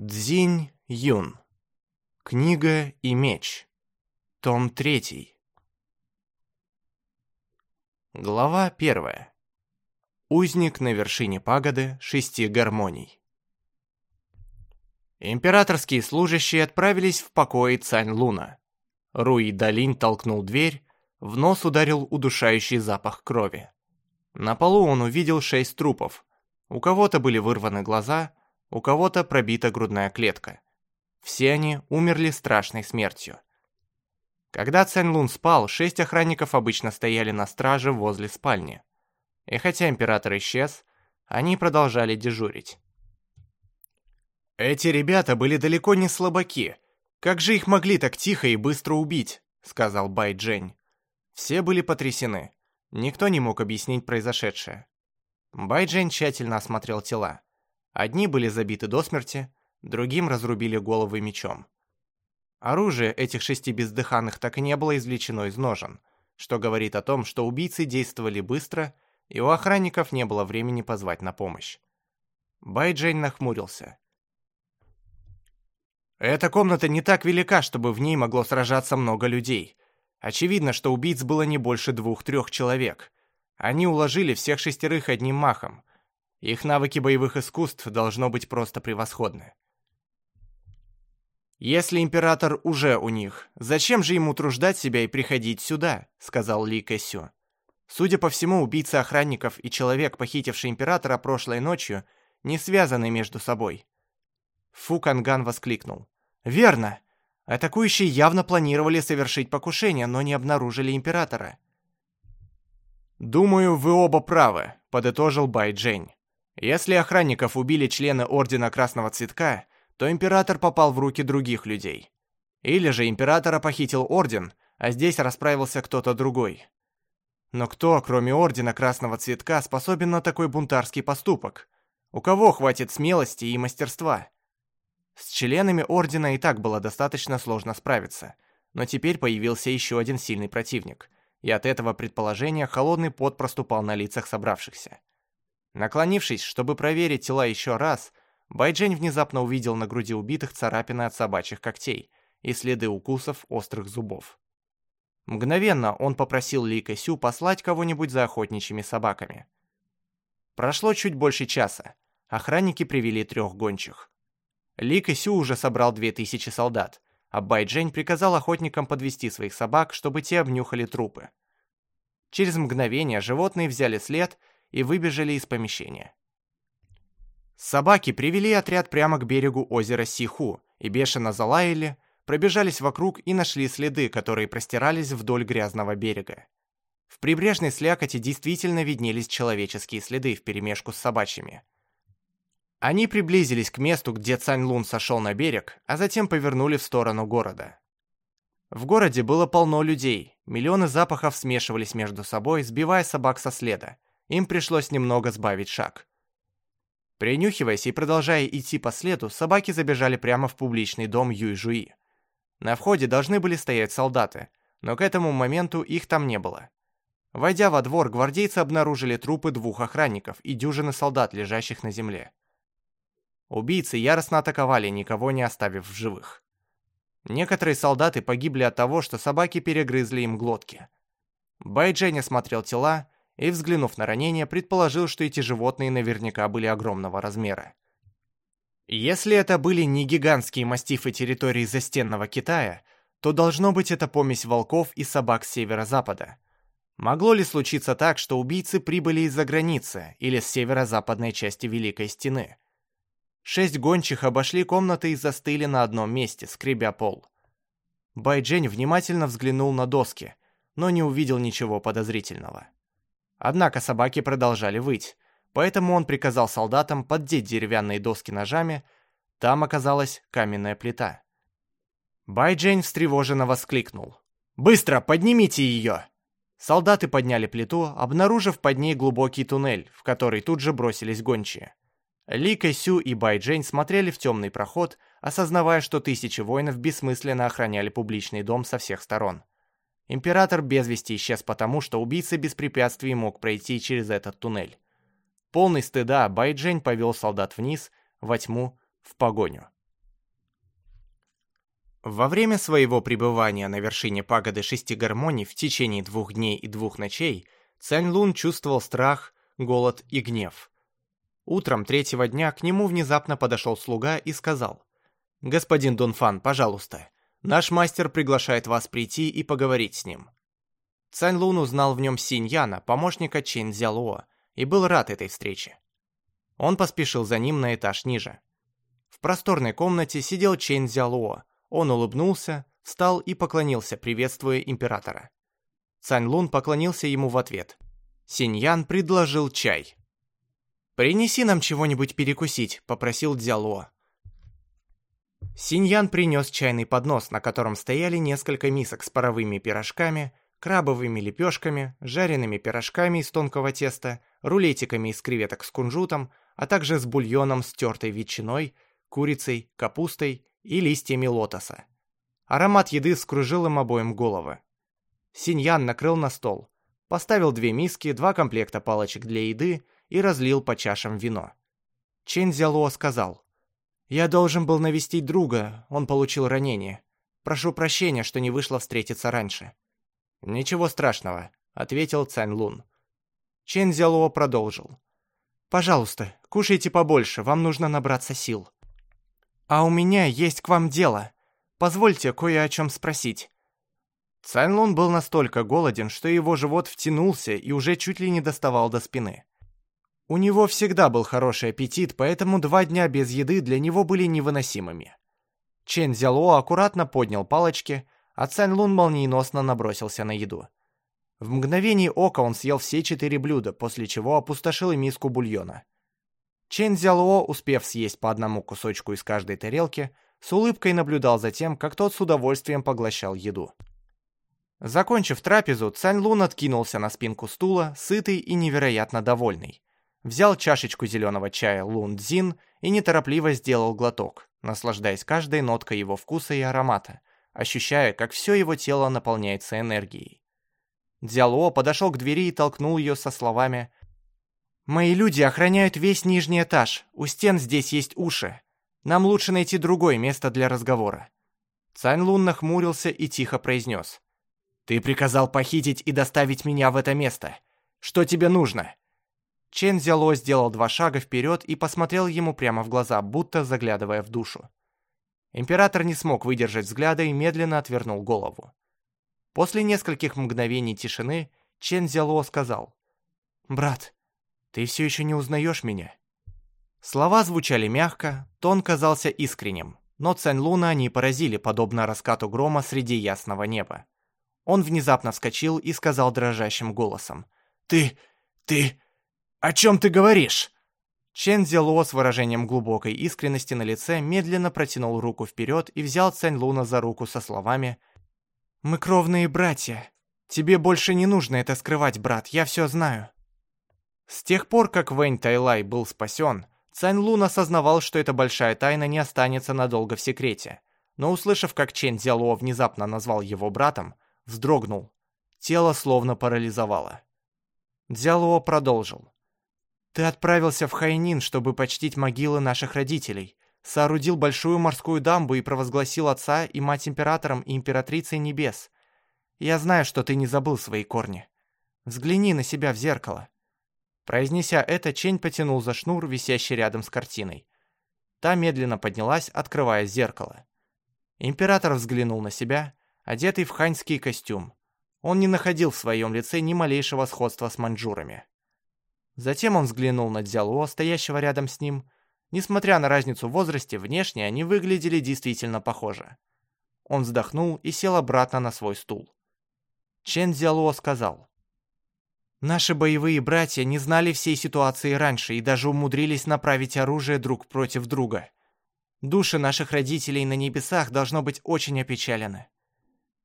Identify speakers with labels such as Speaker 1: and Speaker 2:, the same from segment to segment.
Speaker 1: Цзинь Юн. Книга и меч. Том 3. Глава 1. Узник на вершине пагоды шести гармоний. Императорские служащие отправились в покои Цань Луна. Руи Далинь толкнул дверь, в нос ударил удушающий запах крови. На полу он увидел шесть трупов. У кого-то были вырваны глаза, у кого-то пробита грудная клетка. Все они умерли страшной смертью. Когда Цянь Лун спал, шесть охранников обычно стояли на страже возле спальни. И хотя император исчез, они продолжали дежурить. «Эти ребята были далеко не слабаки. Как же их могли так тихо и быстро убить?» — сказал Бай Джень. Все были потрясены. Никто не мог объяснить произошедшее. Бай Джень тщательно осмотрел тела. Одни были забиты до смерти, другим разрубили головы мечом. Оружие этих шести бездыханных так и не было извлечено из ножен, что говорит о том, что убийцы действовали быстро, и у охранников не было времени позвать на помощь. Байджейн нахмурился. «Эта комната не так велика, чтобы в ней могло сражаться много людей. Очевидно, что убийц было не больше двух-трех человек. Они уложили всех шестерых одним махом, их навыки боевых искусств должно быть просто превосходны. «Если император уже у них, зачем же ему труждать себя и приходить сюда?» — сказал Ли Кэсю. Судя по всему, убийца охранников и человек, похитивший императора прошлой ночью, не связаны между собой. Фу Канган воскликнул. «Верно! Атакующие явно планировали совершить покушение, но не обнаружили императора». «Думаю, вы оба правы», — подытожил Бай Джень. Если охранников убили члены Ордена Красного Цветка, то император попал в руки других людей. Или же императора похитил Орден, а здесь расправился кто-то другой. Но кто, кроме Ордена Красного Цветка, способен на такой бунтарский поступок? У кого хватит смелости и мастерства? С членами Ордена и так было достаточно сложно справиться, но теперь появился еще один сильный противник, и от этого предположения холодный пот проступал на лицах собравшихся. Наклонившись, чтобы проверить тела еще раз, Байджень внезапно увидел на груди убитых царапины от собачьих когтей и следы укусов острых зубов. Мгновенно он попросил Ли Кэсю послать кого-нибудь за охотничьими собаками. Прошло чуть больше часа. Охранники привели трех гончих. Ли Кэсю уже собрал две тысячи солдат, а Байджень приказал охотникам подвести своих собак, чтобы те обнюхали трупы. Через мгновение животные взяли след и выбежали из помещения. Собаки привели отряд прямо к берегу озера Сиху и бешено залаяли, пробежались вокруг и нашли следы, которые простирались вдоль грязного берега. В прибрежной слякоти действительно виднелись человеческие следы вперемешку с собачьими. Они приблизились к месту, где Цань Лун сошел на берег, а затем повернули в сторону города. В городе было полно людей, миллионы запахов смешивались между собой, сбивая собак со следа, им пришлось немного сбавить шаг. Принюхиваясь и продолжая идти по следу, собаки забежали прямо в публичный дом Юй-Жуи. На входе должны были стоять солдаты, но к этому моменту их там не было. Войдя во двор, гвардейцы обнаружили трупы двух охранников и дюжины солдат, лежащих на земле. Убийцы яростно атаковали, никого не оставив в живых. Некоторые солдаты погибли от того, что собаки перегрызли им глотки. Байджень осмотрел тела и, взглянув на ранение, предположил, что эти животные наверняка были огромного размера. Если это были не гигантские мастифы территории застенного Китая, то должно быть это помесь волков и собак с северо-запада. Могло ли случиться так, что убийцы прибыли из-за границы или с северо-западной части Великой Стены? Шесть гончих обошли комнаты и застыли на одном месте, скребя пол. Байджень внимательно взглянул на доски, но не увидел ничего подозрительного. Однако собаки продолжали выть, поэтому он приказал солдатам поддеть деревянные доски ножами, там оказалась каменная плита. Байджейн встревоженно воскликнул. «Быстро, поднимите ее!» Солдаты подняли плиту, обнаружив под ней глубокий туннель, в который тут же бросились гончие. Ли Кэсю и Байджейн смотрели в темный проход, осознавая, что тысячи воинов бессмысленно охраняли публичный дом со всех сторон. Император без вести исчез потому, что убийца без препятствий мог пройти через этот туннель. Полный стыда, Байджень повел солдат вниз, во тьму, в погоню. Во время своего пребывания на вершине пагоды шести гармоний в течение двух дней и двух ночей Цянь Лун чувствовал страх, голод и гнев. Утром третьего дня к нему внезапно подошел слуга и сказал, «Господин Дунфан, пожалуйста, наш мастер приглашает вас прийти и поговорить с ним». Цань Лун узнал в нем Синьяна, помощника Чин Зялуо, и был рад этой встрече. Он поспешил за ним на этаж ниже. В просторной комнате сидел Чин Зялуо, он улыбнулся, встал и поклонился, приветствуя императора. Цань Лун поклонился ему в ответ. Синьян предложил чай. «Принеси нам чего-нибудь перекусить», — попросил Дзяло. Синьян принес чайный поднос, на котором стояли несколько мисок с паровыми пирожками, крабовыми лепешками, жареными пирожками из тонкого теста, рулетиками из креветок с кунжутом, а также с бульоном с тертой ветчиной, курицей, капустой и листьями лотоса. Аромат еды скружил им обоим головы. Синьян накрыл на стол, поставил две миски, два комплекта палочек для еды и разлил по чашам вино. Чен Зяло сказал, «Я должен был навестить друга, он получил ранение. Прошу прощения, что не вышло встретиться раньше». «Ничего страшного», — ответил Цань Лун. Чен Зяло продолжил. «Пожалуйста, кушайте побольше, вам нужно набраться сил». «А у меня есть к вам дело. Позвольте кое о чем спросить». Цань Лун был настолько голоден, что его живот втянулся и уже чуть ли не доставал до спины. У него всегда был хороший аппетит, поэтому два дня без еды для него были невыносимыми. Чен Зяло аккуратно поднял палочки, а Цань Лун молниеносно набросился на еду. В мгновение ока он съел все четыре блюда, после чего опустошил миску бульона. Чен Зяло, успев съесть по одному кусочку из каждой тарелки, с улыбкой наблюдал за тем, как тот с удовольствием поглощал еду. Закончив трапезу, Цань Лун откинулся на спинку стула, сытый и невероятно довольный. Взял чашечку зеленого чая Лун Цзин и неторопливо сделал глоток, наслаждаясь каждой ноткой его вкуса и аромата, ощущая, как все его тело наполняется энергией. Дзяло подошел к двери и толкнул ее со словами «Мои люди охраняют весь нижний этаж. У стен здесь есть уши. Нам лучше найти другое место для разговора». Цань Лун нахмурился и тихо произнес. «Ты приказал похитить и доставить меня в это место. Что тебе нужно?» Чен Зяло сделал два шага вперед и посмотрел ему прямо в глаза, будто заглядывая в душу. Император не смог выдержать взгляда и медленно отвернул голову. После нескольких мгновений тишины Чен Зяло сказал. «Брат, ты все еще не узнаешь меня?» Слова звучали мягко, тон казался искренним, но Цань Луна они поразили, подобно раскату грома среди ясного неба. Он внезапно вскочил и сказал дрожащим голосом. «Ты... ты... о чем ты говоришь?» Чен Зело с выражением глубокой искренности на лице медленно протянул руку вперед и взял Цань Луна за руку со словами «Мы кровные братья. Тебе больше не нужно это скрывать, брат, я все знаю». С тех пор, как Вэнь Тайлай был спасен, Цань Лун осознавал, что эта большая тайна не останется надолго в секрете. Но услышав, как Чен Зяло внезапно назвал его братом, вздрогнул. Тело словно парализовало. Дзяло продолжил. «Ты отправился в Хайнин, чтобы почтить могилы наших родителей, соорудил большую морскую дамбу и провозгласил отца и мать императором и императрицей небес. Я знаю, что ты не забыл свои корни. Взгляни на себя в зеркало. Произнеся это, Чень потянул за шнур, висящий рядом с картиной. Та медленно поднялась, открывая зеркало. Император взглянул на себя, одетый в ханьский костюм. Он не находил в своем лице ни малейшего сходства с маньчжурами. Затем он взглянул на Дзялуо, стоящего рядом с ним. Несмотря на разницу в возрасте, внешне они выглядели действительно похоже. Он вздохнул и сел обратно на свой стул. Чен Дзялуо сказал, Наши боевые братья не знали всей ситуации раньше и даже умудрились направить оружие друг против друга. Души наших родителей на небесах должно быть очень опечалены.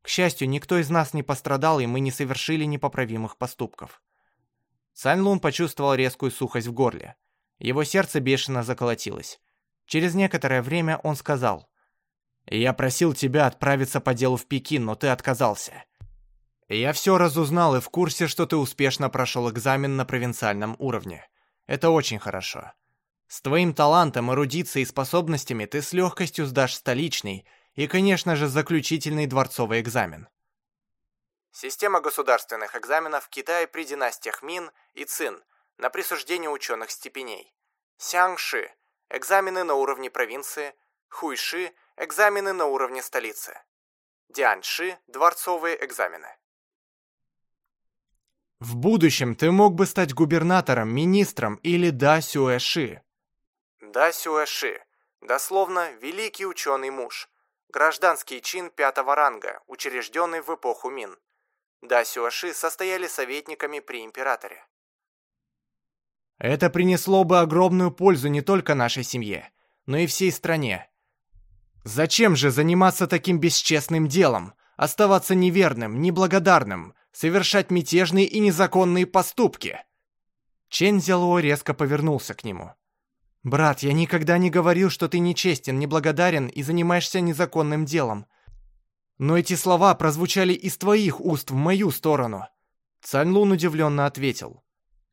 Speaker 1: К счастью, никто из нас не пострадал, и мы не совершили непоправимых поступков. Цань Лун почувствовал резкую сухость в горле. Его сердце бешено заколотилось. Через некоторое время он сказал, «Я просил тебя отправиться по делу в Пекин, но ты отказался. Я все разузнал и в курсе, что ты успешно прошел экзамен на провинциальном уровне. Это очень хорошо. С твоим талантом, эрудицией и способностями ты с легкостью сдашь столичный и, конечно же, заключительный дворцовый экзамен. Система государственных экзаменов в Китае при династиях Мин и Цин на присуждение ученых степеней. Сянгши – экзамены на уровне провинции, Хуйши – экзамены на уровне столицы. Дианши – дворцовые экзамены. В будущем ты мог бы стать губернатором, министром или Да Сюэши. Да Сюэши – дословно «великий ученый муж», гражданский чин пятого ранга, учрежденный в эпоху Мин. Да Сюэши состояли советниками при императоре. Это принесло бы огромную пользу не только нашей семье, но и всей стране. Зачем же заниматься таким бесчестным делом, оставаться неверным, неблагодарным, совершать мятежные и незаконные поступки?» Чен Зяло резко повернулся к нему. «Брат, я никогда не говорил, что ты нечестен, неблагодарен и занимаешься незаконным делом. Но эти слова прозвучали из твоих уст в мою сторону». Цанлун удивленно ответил.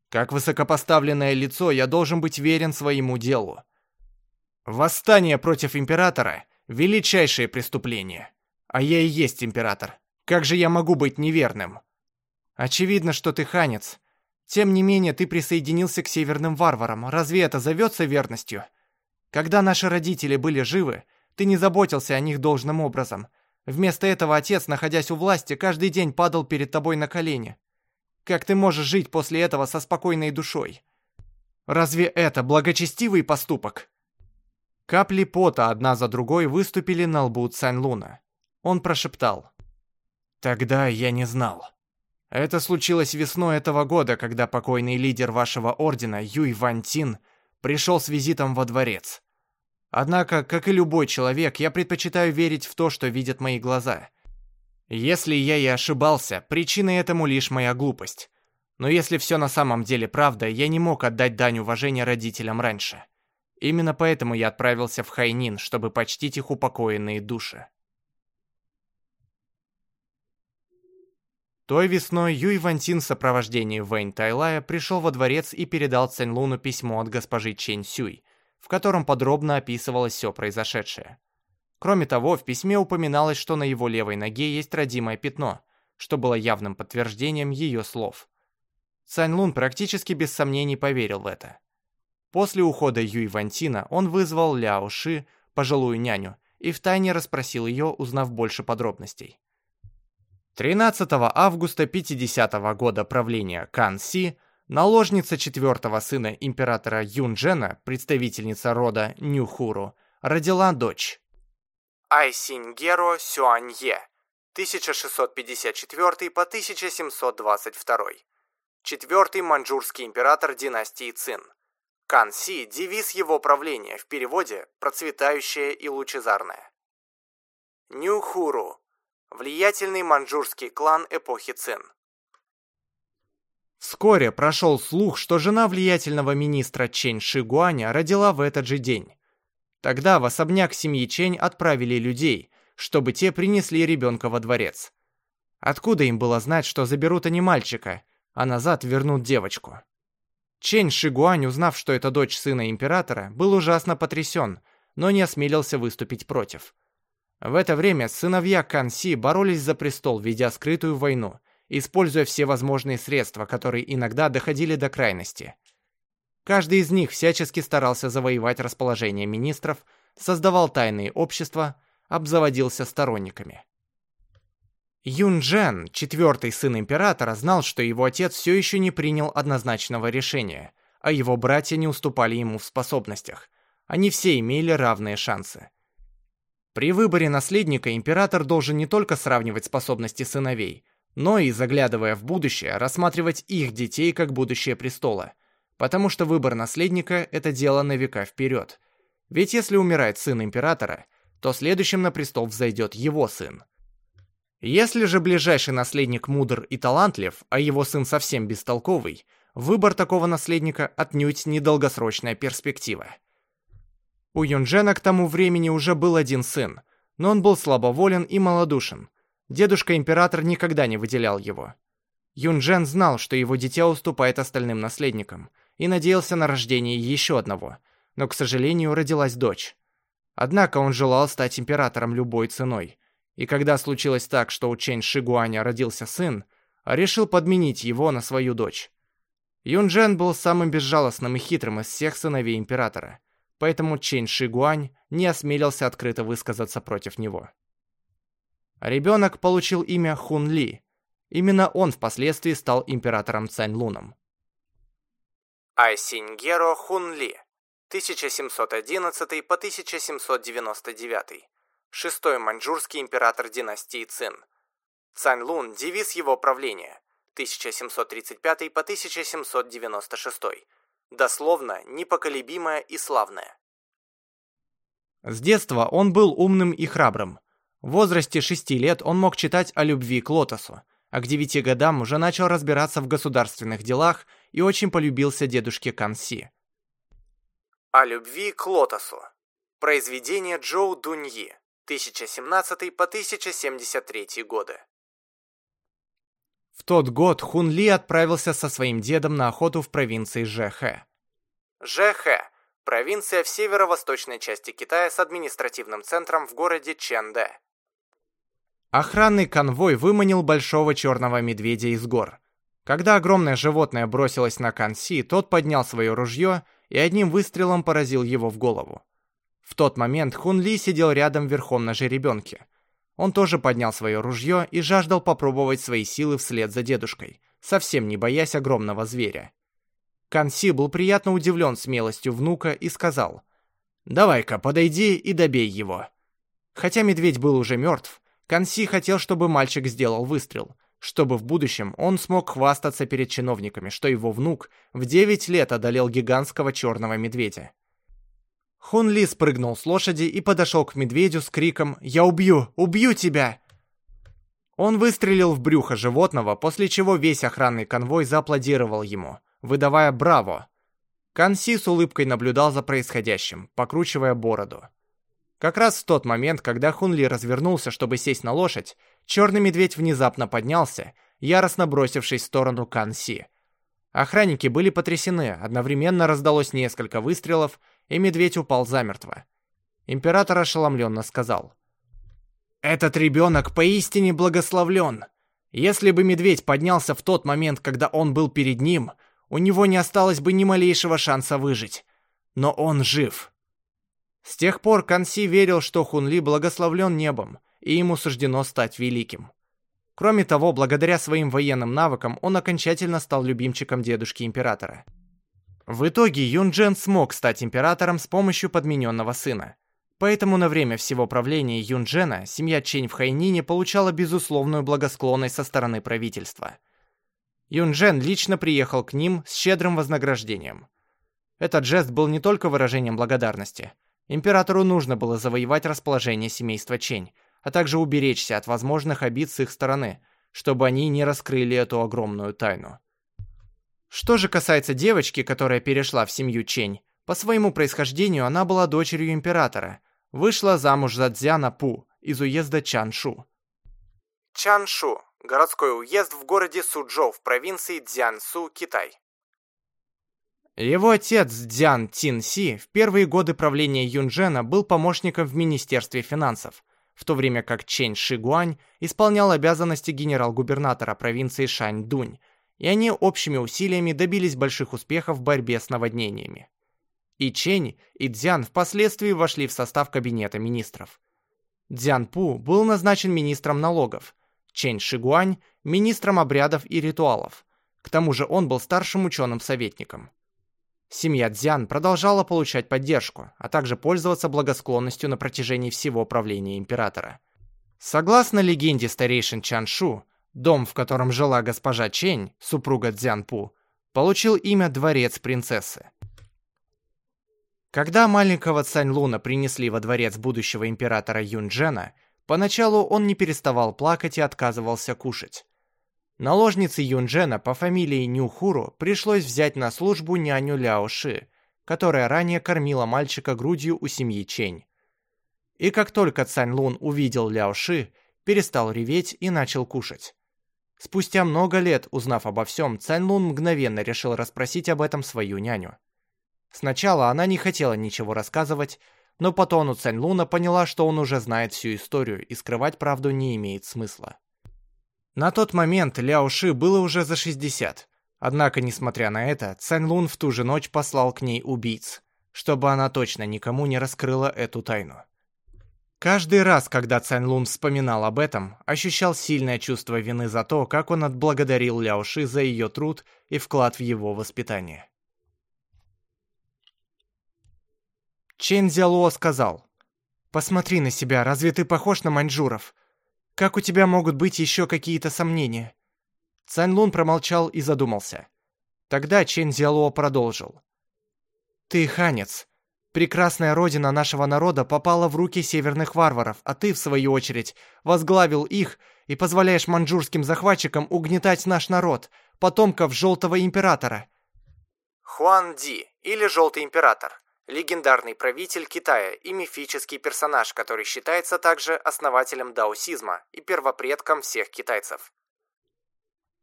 Speaker 1: «Как высокопоставленное лицо я должен быть верен своему делу. Восстание против императора Величайшее преступление. А я и есть император. Как же я могу быть неверным? Очевидно, что ты ханец. Тем не менее, ты присоединился к северным варварам. Разве это зовется верностью? Когда наши родители были живы, ты не заботился о них должным образом. Вместо этого отец, находясь у власти, каждый день падал перед тобой на колени. Как ты можешь жить после этого со спокойной душой? Разве это благочестивый поступок? Капли пота одна за другой выступили на лбу Цань-Луна. Он прошептал. «Тогда я не знал. Это случилось весной этого года, когда покойный лидер вашего ордена, Юй Вантин, пришел с визитом во дворец. Однако, как и любой человек, я предпочитаю верить в то, что видят мои глаза. Если я и ошибался, причиной этому лишь моя глупость. Но если все на самом деле правда, я не мог отдать дань уважения родителям раньше. Именно поэтому я отправился в Хайнин, чтобы почтить их упокоенные души. Той весной Юй Вантин в сопровождении Вэнь Тайлая пришел во дворец и передал Цянь Луну письмо от госпожи Чэнь Сюй, в котором подробно описывалось все произошедшее. Кроме того, в письме упоминалось, что на его левой ноге есть родимое пятно, что было явным подтверждением ее слов. Цань Лун практически без сомнений поверил в это. После ухода Юй Вантина он вызвал Ляо Ши, пожилую няню, и втайне расспросил ее, узнав больше подробностей. 13 августа 50 -го года правления Кан Си, наложница четвертого сына императора Юн Джена, представительница рода Нюхуру, родила дочь. Айсиньгеро Сюанье, 1654 по 1722. Четвертый маньчжурский император династии Цин. Канси – девиз его правления, в переводе «процветающее и лучезарное». Нюхуру – влиятельный маньчжурский клан эпохи Цин. Вскоре прошел слух, что жена влиятельного министра Чэнь Шигуаня родила в этот же день. Тогда в особняк семьи Чэнь отправили людей, чтобы те принесли ребенка во дворец. Откуда им было знать, что заберут они мальчика, а назад вернут девочку? Чэнь Шигуань, узнав, что это дочь сына императора, был ужасно потрясен, но не осмелился выступить против. В это время сыновья Канси боролись за престол, ведя скрытую войну, используя все возможные средства, которые иногда доходили до крайности. Каждый из них всячески старался завоевать расположение министров, создавал тайные общества, обзаводился сторонниками. Юн Джен, четвертый сын императора, знал, что его отец все еще не принял однозначного решения, а его братья не уступали ему в способностях. Они все имели равные шансы. При выборе наследника император должен не только сравнивать способности сыновей, но и, заглядывая в будущее, рассматривать их детей как будущее престола. Потому что выбор наследника – это дело на века вперед. Ведь если умирает сын императора, то следующим на престол взойдет его сын. Если же ближайший наследник мудр и талантлив, а его сын совсем бестолковый, выбор такого наследника отнюдь недолгосрочная перспектива. У Юнджена к тому времени уже был один сын, но он был слабоволен и малодушен. Дедушка-император никогда не выделял его. Юнджен знал, что его дитя уступает остальным наследникам, и надеялся на рождение еще одного, но, к сожалению, родилась дочь. Однако он желал стать императором любой ценой. И когда случилось так, что у Чэнь Шигуаня родился сын, решил подменить его на свою дочь. Юнджен был самым безжалостным и хитрым из всех сыновей императора, поэтому Чэнь Шигуань не осмелился открыто высказаться против него. Ребенок получил имя Хун Ли. Именно он впоследствии стал императором Цань Луном.
Speaker 2: Айсиньгеро Хун Ли, 1711 по 1799. Шестой маньчжурский император династии Цин. Цань Лун – девиз его правления – 1735 по 1796. Дословно, непоколебимая и славная.
Speaker 1: С детства он был умным и храбрым. В возрасте шести лет он мог читать о любви к лотосу, а к девяти годам уже начал разбираться в государственных делах и очень полюбился дедушке Канси.
Speaker 2: О любви к лотосу. Произведение Джоу Дуньи, 1017 по 1073 годы.
Speaker 1: В тот год Хун Ли отправился со своим дедом на охоту в провинции Жэхэ.
Speaker 2: Жэхэ – провинция в северо-восточной части Китая с административным центром в городе Чэндэ.
Speaker 1: Охранный конвой выманил большого черного медведя из гор. Когда огромное животное бросилось на Канси, тот поднял свое ружье и одним выстрелом поразил его в голову. В тот момент Хун Ли сидел рядом верхом на жеребенке – он тоже поднял свое ружье и жаждал попробовать свои силы вслед за дедушкой, совсем не боясь огромного зверя. Канси был приятно удивлен смелостью внука и сказал, «Давай-ка, подойди и добей его». Хотя медведь был уже мертв, Канси хотел, чтобы мальчик сделал выстрел, чтобы в будущем он смог хвастаться перед чиновниками, что его внук в 9 лет одолел гигантского черного медведя. Хун Ли спрыгнул с лошади и подошел к медведю с криком «Я убью! Убью тебя!». Он выстрелил в брюхо животного, после чего весь охранный конвой зааплодировал ему, выдавая «Браво!». Канси с улыбкой наблюдал за происходящим, покручивая бороду. Как раз в тот момент, когда Хунли развернулся, чтобы сесть на лошадь, черный медведь внезапно поднялся, яростно бросившись в сторону Канси. Охранники были потрясены, одновременно раздалось несколько выстрелов, и медведь упал замертво. Император ошеломленно сказал. «Этот ребенок поистине благословлен. Если бы медведь поднялся в тот момент, когда он был перед ним, у него не осталось бы ни малейшего шанса выжить. Но он жив». С тех пор Канси верил, что Хунли благословлен небом, и ему суждено стать великим. Кроме того, благодаря своим военным навыкам он окончательно стал любимчиком дедушки императора. В итоге Юн Джен смог стать императором с помощью подмененного сына. Поэтому на время всего правления Юн Джена семья Чень в Хайнине получала безусловную благосклонность со стороны правительства. Юн Джен лично приехал к ним с щедрым вознаграждением. Этот жест был не только выражением благодарности. Императору нужно было завоевать расположение семейства Чень, а также уберечься от возможных обид с их стороны, чтобы они не раскрыли эту огромную тайну. Что же касается девочки, которая перешла в семью Чень, по своему происхождению она была дочерью императора, вышла замуж за Цзяна Пу из уезда Чаншу.
Speaker 2: Чаншу – городской уезд в городе Суджоу в провинции Цзянсу, Китай.
Speaker 1: Его отец Цзян Тинси в первые годы правления Юнджена был помощником в Министерстве финансов, в то время как Чэнь Шигуань исполнял обязанности генерал-губернатора провинции Шаньдунь, и они общими усилиями добились больших успехов в борьбе с наводнениями. И Чень, и Дзян впоследствии вошли в состав кабинета министров. Дзян Пу был назначен министром налогов, Чень Шигуань – министром обрядов и ритуалов. К тому же он был старшим ученым советником. Семья Дзян продолжала получать поддержку, а также пользоваться благосклонностью на протяжении всего правления императора. Согласно легенде старейшин Чаншу, Дом, в котором жила госпожа Чень, супруга Цзянпу, получил имя «Дворец принцессы». Когда маленького Цань Луна принесли во дворец будущего императора Юнджена, поначалу он не переставал плакать и отказывался кушать. Наложнице Юнджена по фамилии Нюхуру пришлось взять на службу няню Ляо Ши, которая ранее кормила мальчика грудью у семьи Чень. И как только Цань Лун увидел Ляо Ши, перестал реветь и начал кушать. Спустя много лет, узнав обо всем, Цань Лун мгновенно решил расспросить об этом свою няню. Сначала она не хотела ничего рассказывать, но по тону Цань Луна поняла, что он уже знает всю историю и скрывать правду не имеет смысла. На тот момент Ляо Ши было уже за 60. Однако, несмотря на это, Цань Лун в ту же ночь послал к ней убийц, чтобы она точно никому не раскрыла эту тайну. Каждый раз, когда Цань Лун вспоминал об этом, ощущал сильное чувство вины за то, как он отблагодарил Ляо Ши за ее труд и вклад в его воспитание. Чен Зялуо сказал, «Посмотри на себя, разве ты похож на маньчжуров? Как у тебя могут быть еще какие-то сомнения?» Цань Лун промолчал и задумался. Тогда Чен Зялуо продолжил. «Ты ханец. Прекрасная родина нашего народа попала в руки северных варваров, а ты, в свою очередь, возглавил их и позволяешь маньчжурским захватчикам угнетать наш народ, потомков Желтого Императора».
Speaker 2: Хуан Ди, или Желтый Император – легендарный правитель Китая и мифический персонаж, который считается также основателем даосизма и первопредком всех китайцев.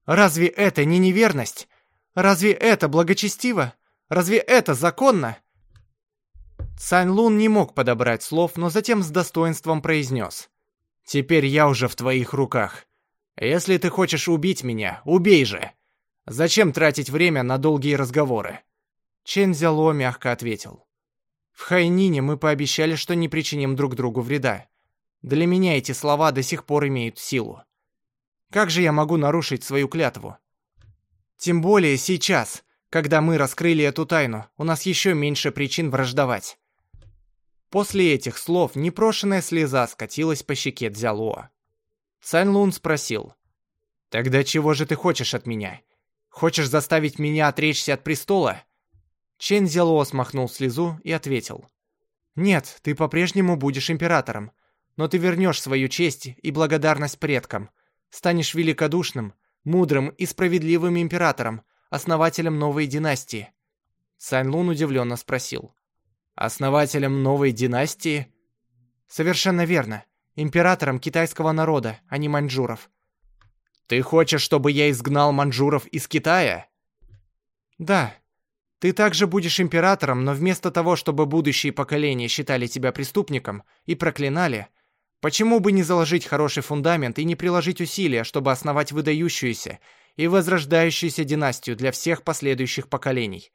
Speaker 1: Разве это не неверность? Разве это благочестиво? Разве это законно? Цань Лун не мог подобрать слов, но затем с достоинством произнес. «Теперь я уже в твоих руках. Если ты хочешь убить меня, убей же. Зачем тратить время на долгие разговоры?» Чен Зяло мягко ответил. В Хайнине мы пообещали, что не причиним друг другу вреда. Для меня эти слова до сих пор имеют силу. Как же я могу нарушить свою клятву? Тем более сейчас, когда мы раскрыли эту тайну, у нас еще меньше причин враждовать. После этих слов непрошенная слеза скатилась по щеке Дзялуо. Цань Лун спросил, «Тогда чего же ты хочешь от меня? Хочешь заставить меня отречься от престола?» Чен Зяло смахнул слезу и ответил. «Нет, ты по-прежнему будешь императором, но ты вернешь свою честь и благодарность предкам, станешь великодушным, мудрым и справедливым императором, основателем новой династии». Цань Лун удивленно спросил. «Основателем новой династии?» «Совершенно верно. Императором китайского народа, а не маньчжуров». «Ты хочешь, чтобы я изгнал маньчжуров из Китая?» «Да, ты также будешь императором, но вместо того, чтобы будущие поколения считали тебя преступником и проклинали, почему бы не заложить хороший фундамент и не приложить усилия, чтобы основать выдающуюся и возрождающуюся династию для всех последующих поколений?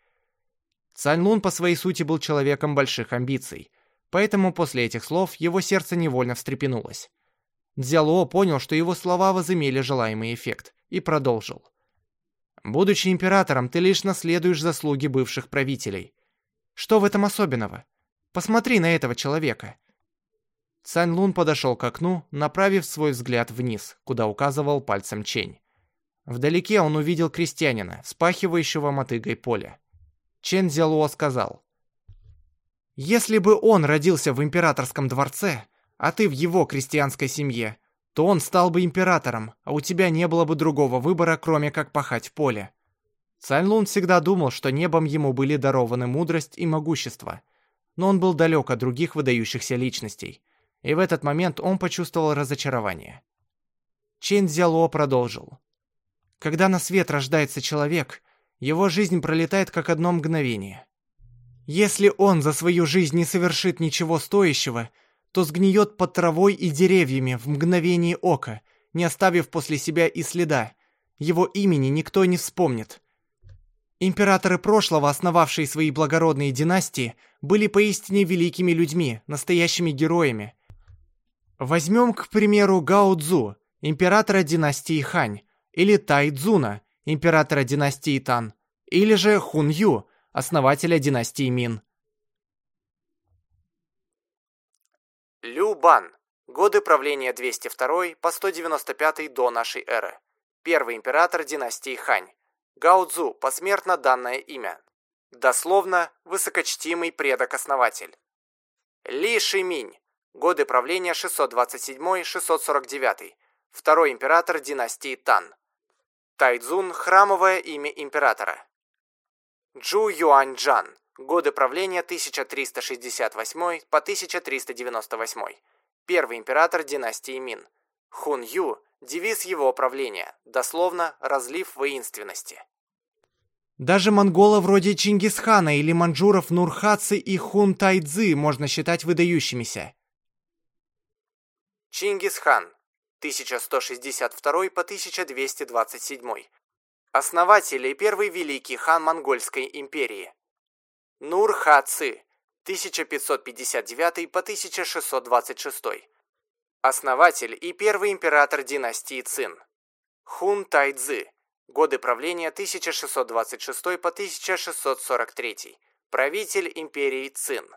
Speaker 1: Цань Лун по своей сути был человеком больших амбиций, поэтому после этих слов его сердце невольно встрепенулось. Дзяло понял, что его слова возымели желаемый эффект, и продолжил. Будучи императором, ты лишь наследуешь заслуги бывших правителей. Что в этом особенного? Посмотри на этого человека. Цань Лун подошел к окну, направив свой взгляд вниз, куда указывал пальцем Чень. Вдалеке он увидел крестьянина, спахивающего мотыгой поле. Чен Зялуо сказал, «Если бы он родился в императорском дворце, а ты в его крестьянской семье, то он стал бы императором, а у тебя не было бы другого выбора, кроме как пахать поле. Цань Лун всегда думал, что небом ему были дарованы мудрость и могущество, но он был далек от других выдающихся личностей, и в этот момент он почувствовал разочарование. Чен Цзяло продолжил. «Когда на свет рождается человек, его жизнь пролетает как одно мгновение. Если он за свою жизнь не совершит ничего стоящего, то сгниет под травой и деревьями в мгновение ока, не оставив после себя и следа. Его имени никто не вспомнит. Императоры прошлого, основавшие свои благородные династии, были поистине великими людьми, настоящими героями. Возьмем, к примеру, Гао Цзу, императора династии Хань, или Тай Цзуна, императора династии Тан, или же Хун Ю, основателя династии Мин.
Speaker 2: Лю Бан. Годы правления 202 по 195 до нашей эры. Первый император династии Хань. Гао Цзу, посмертно данное имя. Дословно, высокочтимый предок-основатель. Ли Шиминь. Годы правления 627-649. Второй император династии Тан. Тайцзун – храмовое имя императора. Джу Юаньчжан. Годы правления 1368 по 1398. Первый император династии Мин. Хун Ю – девиз его правления, дословно «разлив воинственности».
Speaker 1: Даже монгола вроде Чингисхана или маньчжуров Нурхацы и Хун Тайцзы можно считать выдающимися.
Speaker 2: Чингисхан, 1162 по 1227. Основатель и первый великий хан Монгольской империи. Нур-Ха-Ци, 1559 по 1626. Основатель и первый император династии Цин. Хун Тайцзы, годы правления 1626 по 1643. Правитель империи Цин.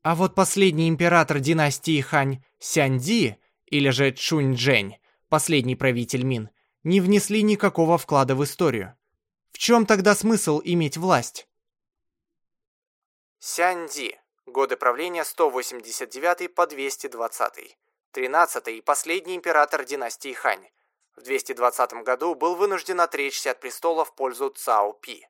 Speaker 1: А вот последний император династии Хань, Сянди, или же Чунь-Джень, последний правитель Мин, не внесли никакого вклада в историю. В чем тогда смысл иметь власть?
Speaker 2: Сянди. Годы правления 189 по 220. 13 и последний император династии Хань. В 220 году был вынужден отречься от престола в пользу Цао Пи.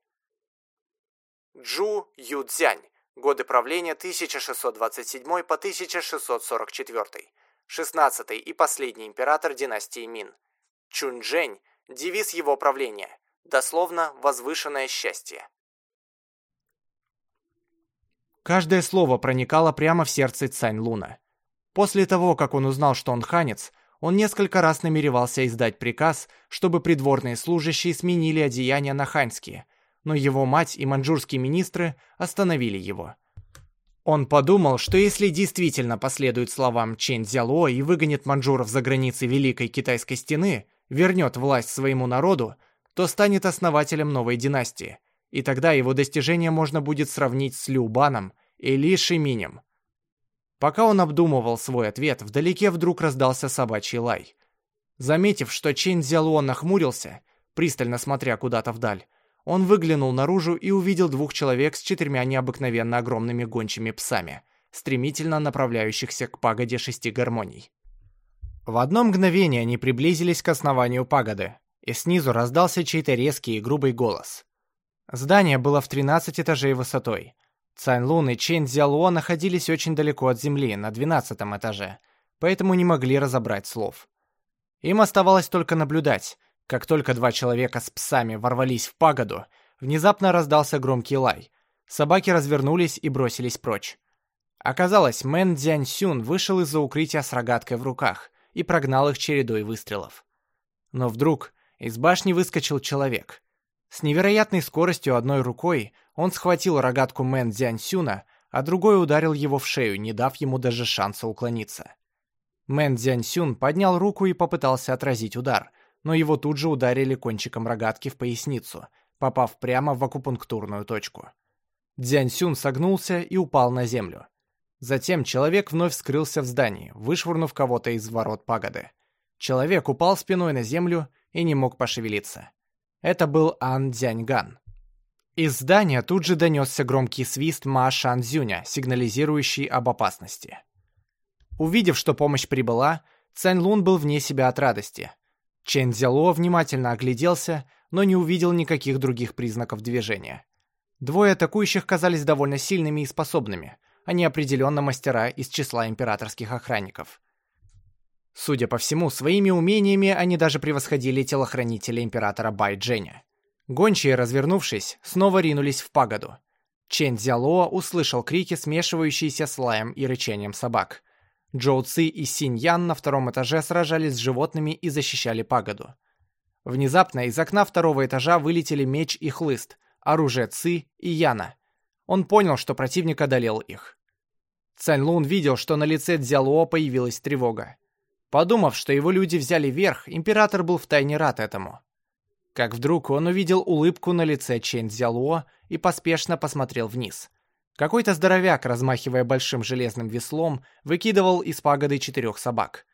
Speaker 2: Джу Юцзянь. Годы правления 1627 по 1644. 16 и последний император династии Мин. Чунчжэнь – девиз его правления, дословно «возвышенное счастье».
Speaker 1: Каждое слово проникало прямо в сердце Цань Луна. После того, как он узнал, что он ханец, он несколько раз намеревался издать приказ, чтобы придворные служащие сменили одеяния на ханьские, но его мать и маньчжурские министры остановили его – он подумал, что если действительно последует словам Чен Цзяло и выгонит маньчжуров за границы Великой Китайской Стены, вернет власть своему народу, то станет основателем новой династии, и тогда его достижения можно будет сравнить с Лю Баном и Ли Шиминем. Пока он обдумывал свой ответ, вдалеке вдруг раздался собачий лай. Заметив, что Чен Цзяло нахмурился, пристально смотря куда-то вдаль, он выглянул наружу и увидел двух человек с четырьмя необыкновенно огромными гончими псами, стремительно направляющихся к пагоде шести гармоний. В одно мгновение они приблизились к основанию пагоды, и снизу раздался чей-то резкий и грубый голос. Здание было в 13 этажей высотой. Цань Лун и Чен Цзялуо находились очень далеко от земли, на 12 этаже, поэтому не могли разобрать слов. Им оставалось только наблюдать, как только два человека с псами ворвались в пагоду, внезапно раздался громкий лай. Собаки развернулись и бросились прочь. Оказалось, Мэн Дзянь Сюн вышел из-за укрытия с рогаткой в руках и прогнал их чередой выстрелов. Но вдруг из башни выскочил человек. С невероятной скоростью одной рукой он схватил рогатку Мэн Дзянь Сюна, а другой ударил его в шею, не дав ему даже шанса уклониться. Мэн Дзянь Сюн поднял руку и попытался отразить удар, но его тут же ударили кончиком рогатки в поясницу, попав прямо в акупунктурную точку. Дзянь-Сюн согнулся и упал на землю. Затем человек вновь скрылся в здании, вышвырнув кого-то из ворот пагоды. Человек упал спиной на землю и не мог пошевелиться. Это был Ан Дзяньган. Из здания тут же донесся громкий свист Ма Шанзюня, сигнализирующий об опасности. Увидев, что помощь прибыла, Цань Лун был вне себя от радости. Чен Цзяло внимательно огляделся, но не увидел никаких других признаков движения. Двое атакующих казались довольно сильными и способными. Они определенно мастера из числа императорских охранников. Судя по всему, своими умениями они даже превосходили телохранителя императора Бай Дженя. Гончие, развернувшись, снова ринулись в пагоду. Чен Цзяло услышал крики, смешивающиеся с лаем и рычанием собак. Джоу Ци и Синь Ян на втором этаже сражались с животными и защищали пагоду. Внезапно из окна второго этажа вылетели меч и хлыст, оружие Ци и Яна. Он понял, что противник одолел их. Цань Лун видел, что на лице Дзялуо появилась тревога. Подумав, что его люди взяли верх, император был втайне рад этому. Как вдруг он увидел улыбку на лице Чэнь Цзялуо и поспешно посмотрел вниз – какой-то здоровяк, размахивая большим железным веслом, выкидывал из пагоды четырех собак.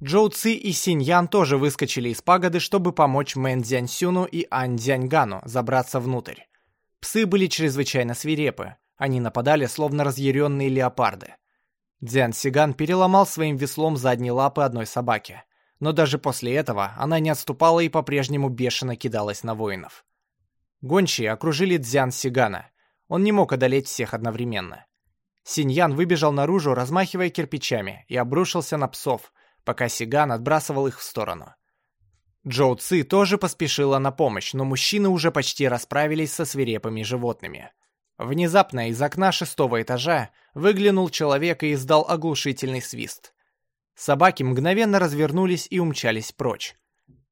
Speaker 1: Джоу Ци и Синь Ян тоже выскочили из пагоды, чтобы помочь Мэн Цзяньсюну и Ань Цзяньгану забраться внутрь. Псы были чрезвычайно свирепы. Они нападали, словно разъяренные леопарды. Дзян Сиган переломал своим веслом задние лапы одной собаки. Но даже после этого она не отступала и по-прежнему бешено кидалась на воинов. Гончие окружили Дзян Сигана — он не мог одолеть всех одновременно. Синьян выбежал наружу, размахивая кирпичами, и обрушился на псов, пока Сиган отбрасывал их в сторону. Джоу Ци тоже поспешила на помощь, но мужчины уже почти расправились со свирепыми животными. Внезапно из окна шестого этажа выглянул человек и издал оглушительный свист. Собаки мгновенно развернулись и умчались прочь.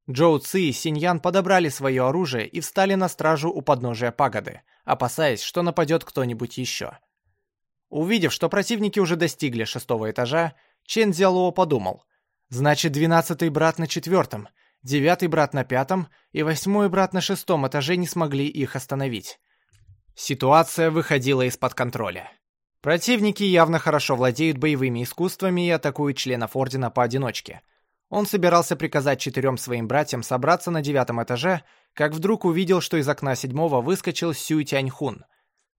Speaker 1: Джоу Ци и Синьян подобрали свое оружие и встали на стражу у подножия пагоды, опасаясь, что нападет кто-нибудь еще. Увидев, что противники уже достигли шестого этажа, Чен Зялуо подумал, значит, двенадцатый брат на четвертом, девятый брат на пятом и восьмой брат на шестом этаже не смогли их остановить. Ситуация выходила из-под контроля. Противники явно хорошо владеют боевыми искусствами и атакуют членов Ордена поодиночке. Он собирался приказать четырем своим братьям собраться на девятом этаже, как вдруг увидел, что из окна седьмого выскочил Сюй Тяньхун.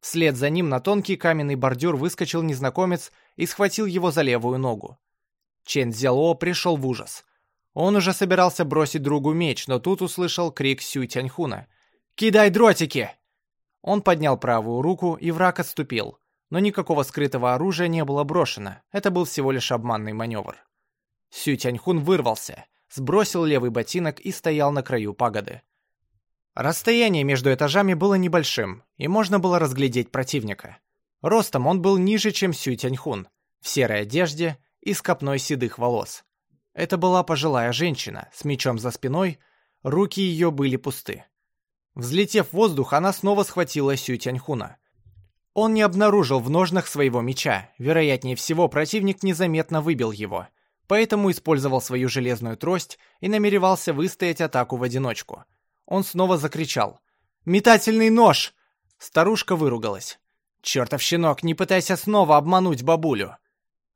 Speaker 1: Вслед за ним на тонкий каменный бордюр выскочил незнакомец и схватил его за левую ногу. Чен Цзяло пришел в ужас. Он уже собирался бросить другу меч, но тут услышал крик Сюй Тяньхуна. «Кидай дротики!» Он поднял правую руку, и враг отступил но никакого скрытого оружия не было брошено, это был всего лишь обманный маневр. Сю Тяньхун вырвался, сбросил левый ботинок и стоял на краю пагоды. Расстояние между этажами было небольшим, и можно было разглядеть противника. Ростом он был ниже, чем Сю Тяньхун, в серой одежде и с копной седых волос. Это была пожилая женщина, с мечом за спиной, руки ее были пусты. Взлетев в воздух, она снова схватила Сю Тяньхуна. Он не обнаружил в ножнах своего меча, вероятнее всего противник незаметно выбил его, поэтому использовал свою железную трость и намеревался выстоять атаку в одиночку. Он снова закричал «Метательный нож!» Старушка выругалась. «Чертов щенок, не пытайся снова обмануть бабулю!»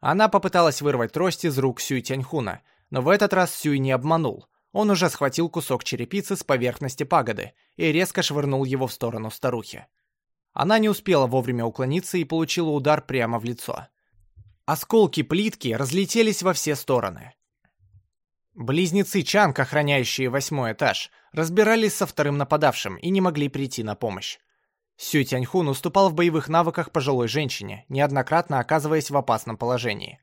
Speaker 1: Она попыталась вырвать трость из рук Сюй Тяньхуна, но в этот раз Сюй не обманул. Он уже схватил кусок черепицы с поверхности пагоды и резко швырнул его в сторону старухи. Она не успела вовремя уклониться и получила удар прямо в лицо. Осколки плитки разлетелись во все стороны. Близнецы Чанг, охраняющие восьмой этаж, разбирались со вторым нападавшим и не могли прийти на помощь. Сю Тяньхун уступал в боевых навыках пожилой женщине, неоднократно оказываясь в опасном положении.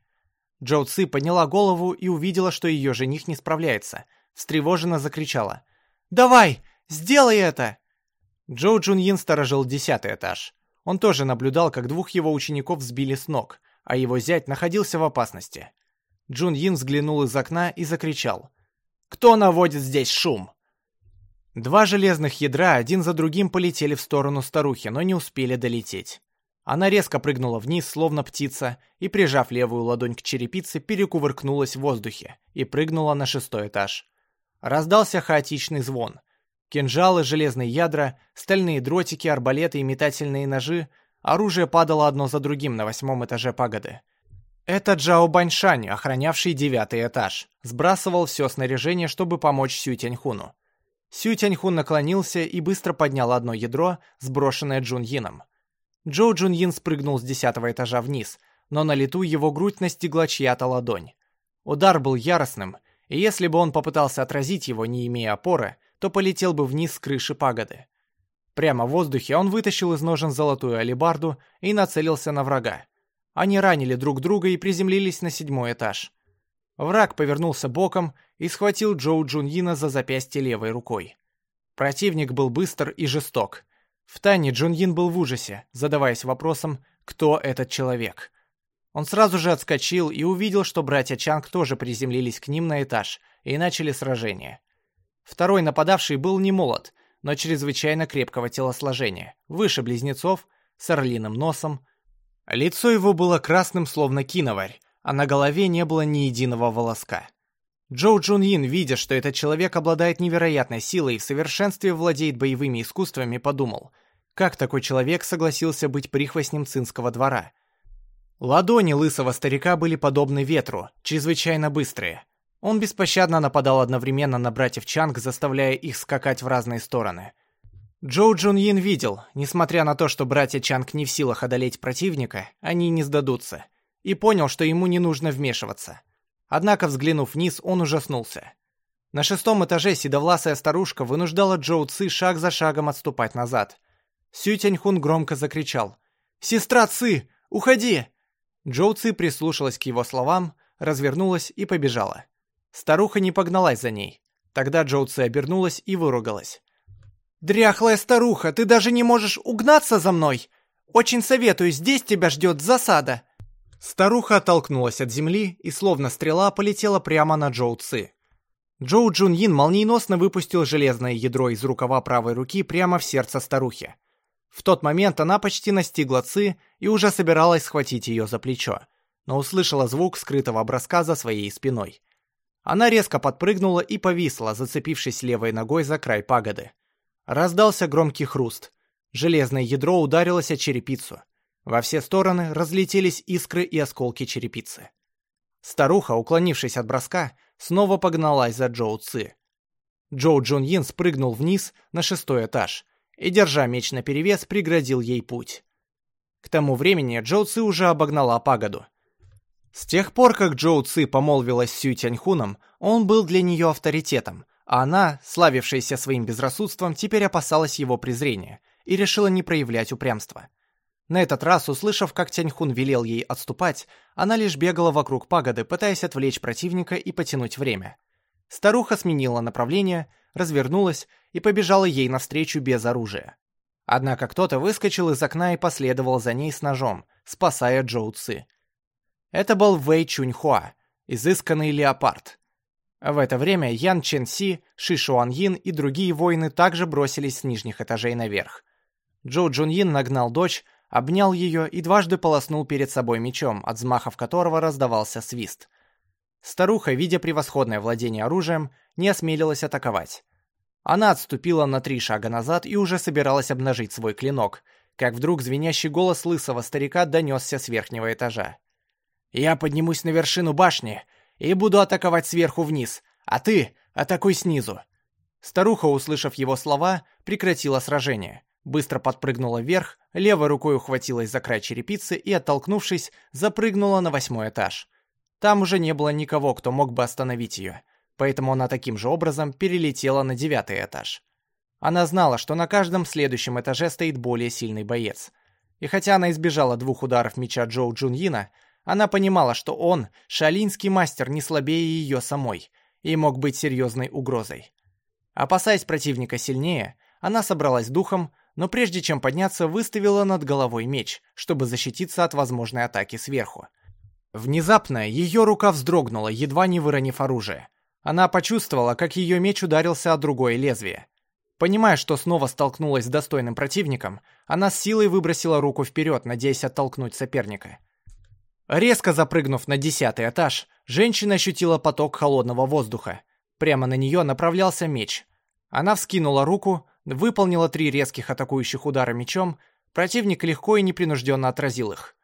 Speaker 1: Джоу Ци подняла голову и увидела, что ее жених не справляется. Встревоженно закричала. «Давай! Сделай это!» Джоу Джун Йин сторожил десятый этаж. Он тоже наблюдал, как двух его учеников сбили с ног, а его зять находился в опасности. Джун Йин взглянул из окна и закричал. «Кто наводит здесь шум?» Два железных ядра один за другим полетели в сторону старухи, но не успели долететь. Она резко прыгнула вниз, словно птица, и, прижав левую ладонь к черепице, перекувыркнулась в воздухе и прыгнула на шестой этаж. Раздался хаотичный звон — Кинжалы, железные ядра, стальные дротики, арбалеты и метательные ножи. Оружие падало одно за другим на восьмом этаже пагоды. Это Джао Баньшань, охранявший девятый этаж, сбрасывал все снаряжение, чтобы помочь Сю Тяньхуну. Сю Тяньхун наклонился и быстро поднял одно ядро, сброшенное Джун Йином. Джоу Джун Йин спрыгнул с десятого этажа вниз, но на лету его грудь настигла чья-то ладонь. Удар был яростным, и если бы он попытался отразить его, не имея опоры, то полетел бы вниз с крыши пагоды. Прямо в воздухе он вытащил из ножен золотую алебарду и нацелился на врага. Они ранили друг друга и приземлились на седьмой этаж. Враг повернулся боком и схватил Джоу Джуньина за запястье левой рукой. Противник был быстр и жесток. В тайне Джуньин был в ужасе, задаваясь вопросом, кто этот человек. Он сразу же отскочил и увидел, что братья Чанг тоже приземлились к ним на этаж и начали сражение. Второй нападавший был не молод, но чрезвычайно крепкого телосложения, выше близнецов, с орлиным носом. Лицо его было красным, словно киноварь, а на голове не было ни единого волоска. Джоу Джун Йин, видя, что этот человек обладает невероятной силой и в совершенстве владеет боевыми искусствами, подумал, как такой человек согласился быть прихвостнем цинского двора. Ладони лысого старика были подобны ветру, чрезвычайно быстрые. Он беспощадно нападал одновременно на братьев Чанг, заставляя их скакать в разные стороны. Джоу Джун Йин видел, несмотря на то, что братья Чанг не в силах одолеть противника, они не сдадутся, и понял, что ему не нужно вмешиваться. Однако, взглянув вниз, он ужаснулся. На шестом этаже седовласая старушка вынуждала Джоу Ци шаг за шагом отступать назад. Сю Тяньхун громко закричал. «Сестра Ци, уходи!» Джоу Ци прислушалась к его словам, развернулась и побежала. Старуха не погналась за ней. Тогда Джоу Ци обернулась и выругалась. «Дряхлая старуха, ты даже не можешь угнаться за мной! Очень советую, здесь тебя ждет засада!» Старуха оттолкнулась от земли и, словно стрела, полетела прямо на Джоу Ци. Джоу Джун Йин молниеносно выпустил железное ядро из рукава правой руки прямо в сердце старухи. В тот момент она почти настигла Ци и уже собиралась схватить ее за плечо, но услышала звук скрытого броска за своей спиной. Она резко подпрыгнула и повисла, зацепившись левой ногой за край пагоды. Раздался громкий хруст. Железное ядро ударилось о черепицу. Во все стороны разлетелись искры и осколки черепицы. Старуха, уклонившись от броска, снова погналась за Джоу Ци. Джоу Джун Йин спрыгнул вниз на шестой этаж и, держа меч наперевес, преградил ей путь. К тому времени Джоу Ци уже обогнала пагоду. С тех пор, как Джоу Ци помолвилась с Сю Тяньхуном, он был для нее авторитетом, а она, славившаяся своим безрассудством, теперь опасалась его презрения и решила не проявлять упрямства. На этот раз, услышав, как Тяньхун велел ей отступать, она лишь бегала вокруг пагоды, пытаясь отвлечь противника и потянуть время. Старуха сменила направление, развернулась и побежала ей навстречу без оружия. Однако кто-то выскочил из окна и последовал за ней с ножом, спасая Джоу Ци. Это был Вэй Чуньхуа, изысканный леопард. В это время Ян Чен Си, Ши Шуан Йин и другие воины также бросились с нижних этажей наверх. Джоу Джун Йин нагнал дочь, обнял ее и дважды полоснул перед собой мечом, от взмахов которого раздавался свист. Старуха, видя превосходное владение оружием, не осмелилась атаковать. Она отступила на три шага назад и уже собиралась обнажить свой клинок, как вдруг звенящий голос лысого старика донесся с верхнего этажа. «Я поднимусь на вершину башни и буду атаковать сверху вниз, а ты атакуй снизу». Старуха, услышав его слова, прекратила сражение, быстро подпрыгнула вверх, левой рукой ухватилась за край черепицы и, оттолкнувшись, запрыгнула на восьмой этаж. Там уже не было никого, кто мог бы остановить ее поэтому она таким же образом перелетела на девятый этаж. Она знала, что на каждом следующем этаже стоит более сильный боец. И хотя она избежала двух ударов меча Джоу Джуньина, она понимала, что он, шалинский мастер, не слабее ее самой, и мог быть серьезной угрозой. Опасаясь противника сильнее, она собралась духом, но прежде чем подняться, выставила над головой меч, чтобы защититься от возможной атаки сверху. Внезапно ее рука вздрогнула, едва не выронив оружие. Она почувствовала, как ее меч ударился о другое лезвие. Понимая, что снова столкнулась с достойным противником, она с силой выбросила руку вперед, надеясь оттолкнуть соперника. Резко запрыгнув на десятый этаж, женщина ощутила поток холодного воздуха. Прямо на нее направлялся меч. Она вскинула руку, выполнила три резких атакующих удара мечом, противник легко и непринужденно отразил их.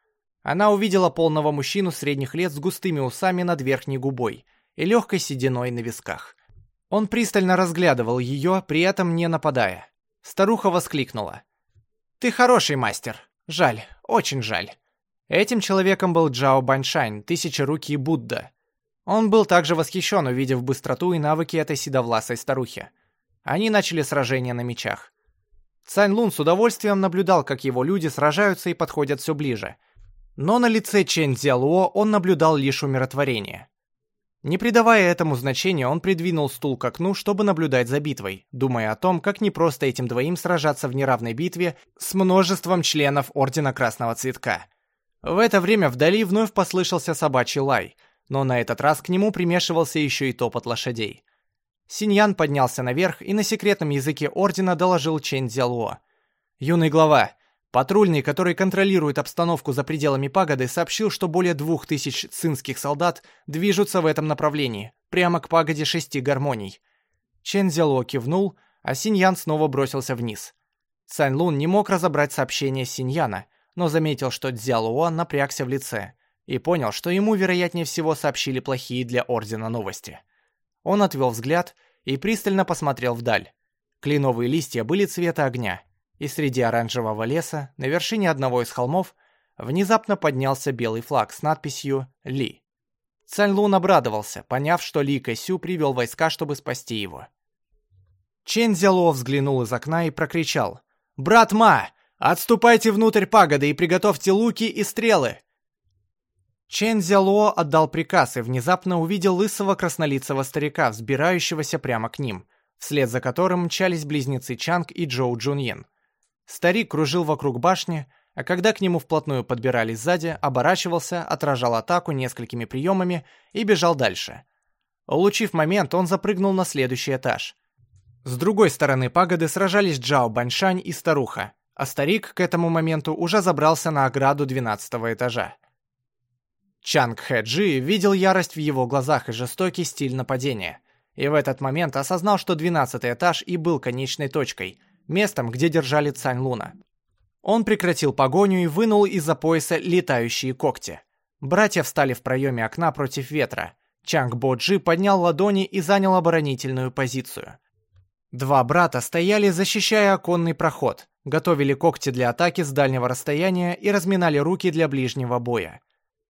Speaker 1: Она увидела полного мужчину средних лет с густыми усами над верхней губой – и легкой сединой на висках. Он пристально разглядывал ее, при этом не нападая. Старуха воскликнула. «Ты хороший мастер. Жаль, очень жаль». Этим человеком был Джао Баньшань, тысячерукий Будда. Он был также восхищен, увидев быстроту и навыки этой седовласой старухи. Они начали сражение на мечах. Цань Лун с удовольствием наблюдал, как его люди сражаются и подходят все ближе. Но на лице Чен Цзялуо он наблюдал лишь умиротворение. Не придавая этому значения, он придвинул стул к окну, чтобы наблюдать за битвой, думая о том, как непросто этим двоим сражаться в неравной битве с множеством членов Ордена Красного Цветка. В это время вдали вновь послышался собачий лай, но на этот раз к нему примешивался еще и топот лошадей. Синьян поднялся наверх и на секретном языке Ордена доложил Чэнь Цзялуо. «Юный глава, Патрульный, который контролирует обстановку за пределами пагоды, сообщил, что более двух тысяч цинских солдат движутся в этом направлении, прямо к пагоде шести гармоний. Чен Зяло кивнул, а Синьян снова бросился вниз. Цань Лун не мог разобрать сообщение Синьяна, но заметил, что Цзялуо напрягся в лице и понял, что ему, вероятнее всего, сообщили плохие для Ордена новости. Он отвел взгляд и пристально посмотрел вдаль. Кленовые листья были цвета огня — и среди оранжевого леса, на вершине одного из холмов, внезапно поднялся белый флаг с надписью «Ли». Цань Лун обрадовался, поняв, что Ли Кэсю привел войска, чтобы спасти его. Чен Зяло взглянул из окна и прокричал «Брат Ма, отступайте внутрь пагоды и приготовьте луки и стрелы!» Чен Зяло отдал приказ и внезапно увидел лысого краснолицего старика, взбирающегося прямо к ним, вслед за которым мчались близнецы Чанг и Джоу Джуньен. Старик кружил вокруг башни, а когда к нему вплотную подбирались сзади, оборачивался, отражал атаку несколькими приемами и бежал дальше. Улучив момент, он запрыгнул на следующий этаж. С другой стороны пагоды сражались Джао Баншань и старуха, а старик к этому моменту уже забрался на ограду 12 этажа. Чанг Хэджи видел ярость в его глазах и жестокий стиль нападения, и в этот момент осознал, что 12 этаж и был конечной точкой, местом, где держали Цань Луна. Он прекратил погоню и вынул из-за пояса летающие когти. Братья встали в проеме окна против ветра. Чанг Боджи поднял ладони и занял оборонительную позицию. Два брата стояли, защищая оконный проход, готовили когти для атаки с дальнего расстояния и разминали руки для ближнего боя.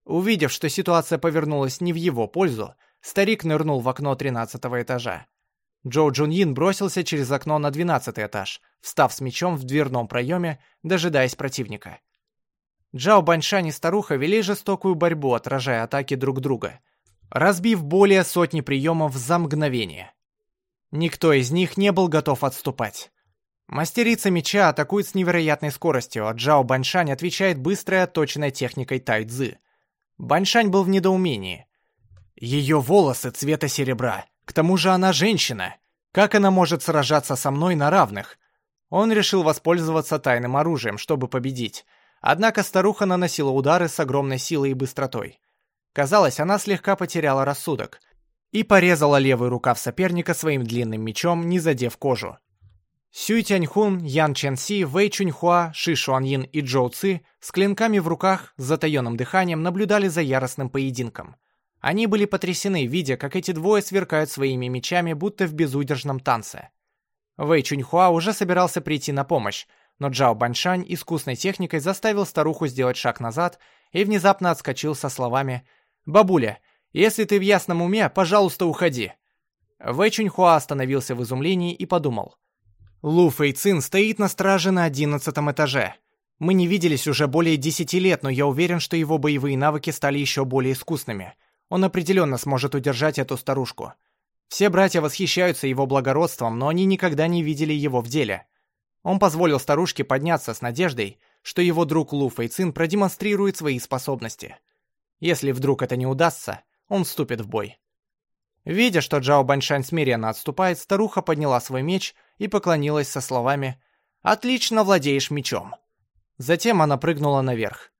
Speaker 1: Увидев, что ситуация повернулась не в его пользу, старик нырнул в окно 13 этажа. Джоу Джун Йин бросился через окно на 12 этаж, встав с мечом в дверном проеме, дожидаясь противника. Джао Баньшань и старуха вели жестокую борьбу, отражая атаки друг друга, разбив более сотни приемов за мгновение. Никто из них не был готов отступать. Мастерица меча атакует с невероятной скоростью, а Джао Баньшань отвечает быстрой отточенной техникой тайцзы. Баньшань был в недоумении. Ее волосы цвета серебра, к тому же она женщина. Как она может сражаться со мной на равных? Он решил воспользоваться тайным оружием, чтобы победить. Однако старуха наносила удары с огромной силой и быстротой. Казалось, она слегка потеряла рассудок и порезала левый рукав соперника своим длинным мечом, не задев кожу. Сюй Тяньхун, Ян Чен Си, Вэй Чуньхуа, Ши Шуаньин и Джоу Ци с клинками в руках с затаенным дыханием наблюдали за яростным поединком. Они были потрясены, видя, как эти двое сверкают своими мечами, будто в безудержном танце. Вэй Чуньхуа уже собирался прийти на помощь, но Джао Баншань искусной техникой заставил старуху сделать шаг назад и внезапно отскочил со словами «Бабуля, если ты в ясном уме, пожалуйста, уходи». Вэй Чуньхуа остановился в изумлении и подумал. «Лу Фэй Цин стоит на страже на одиннадцатом этаже. Мы не виделись уже более десяти лет, но я уверен, что его боевые навыки стали еще более искусными. Он определенно сможет удержать эту старушку. Все братья восхищаются его благородством, но они никогда не видели его в деле. Он позволил старушке подняться с надеждой, что его друг Лу Фэйцин продемонстрирует свои способности. Если вдруг это не удастся, он вступит в бой. Видя, что Джао Баньшань смиренно отступает, старуха подняла свой меч и поклонилась со словами «Отлично владеешь мечом». Затем она прыгнула наверх.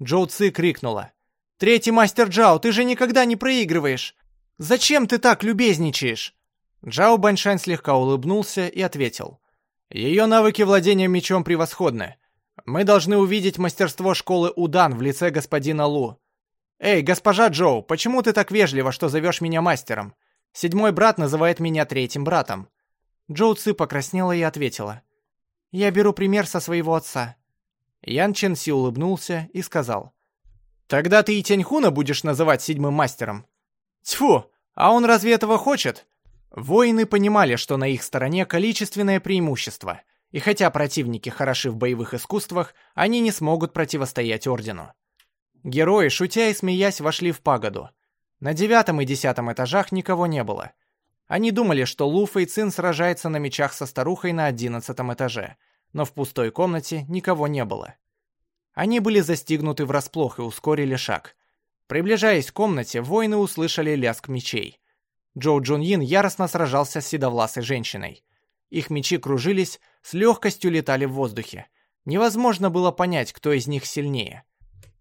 Speaker 1: Джоу Ци крикнула «Третий мастер Джао, ты же никогда не проигрываешь! Зачем ты так любезничаешь?» Джао Баньшань слегка улыбнулся и ответил. «Ее навыки владения мечом превосходны. Мы должны увидеть мастерство школы Удан в лице господина Лу. Эй, госпожа Джоу, почему ты так вежливо, что зовешь меня мастером? Седьмой брат называет меня третьим братом». Джоу Ци покраснела и ответила. «Я беру пример со своего отца». Ян Чен Си улыбнулся и сказал. Тогда ты и Тяньхуна будешь называть седьмым мастером. Тьфу, а он разве этого хочет? Воины понимали, что на их стороне количественное преимущество, и хотя противники хороши в боевых искусствах, они не смогут противостоять Ордену. Герои, шутя и смеясь, вошли в пагоду. На девятом и десятом этажах никого не было. Они думали, что Лу Фэйцин сражается на мечах со старухой на одиннадцатом этаже, но в пустой комнате никого не было. Они были застигнуты врасплох и ускорили шаг. Приближаясь к комнате, воины услышали лязг мечей. Джоу Джун Йин яростно сражался с седовласой женщиной. Их мечи кружились, с легкостью летали в воздухе. Невозможно было понять, кто из них сильнее.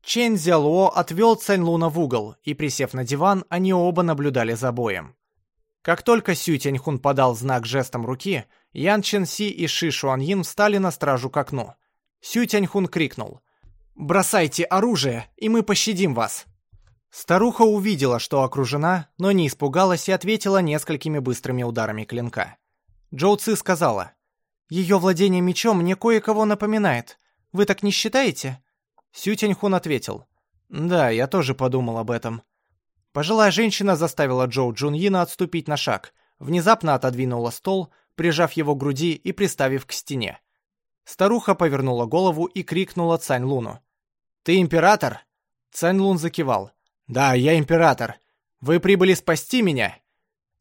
Speaker 1: Чен Зялуо отвел Цань Луна в угол, и, присев на диван, они оба наблюдали за боем. Как только Сю Тяньхун подал знак жестом руки, Ян Чен Си и Ши Шуан Йин встали на стражу к окну. Сю Тяньхун крикнул. «Бросайте оружие, и мы пощадим вас!» Старуха увидела, что окружена, но не испугалась и ответила несколькими быстрыми ударами клинка. Джоу Ци сказала, «Ее владение мечом мне кое-кого напоминает. Вы так не считаете?» Сю Тяньхун ответил, «Да, я тоже подумал об этом». Пожилая женщина заставила Джоу Джун Йина отступить на шаг, внезапно отодвинула стол, прижав его к груди и приставив к стене. Старуха повернула голову и крикнула Цань Луну. «Ты император?» Цань Лун закивал. «Да, я император. Вы прибыли спасти меня?»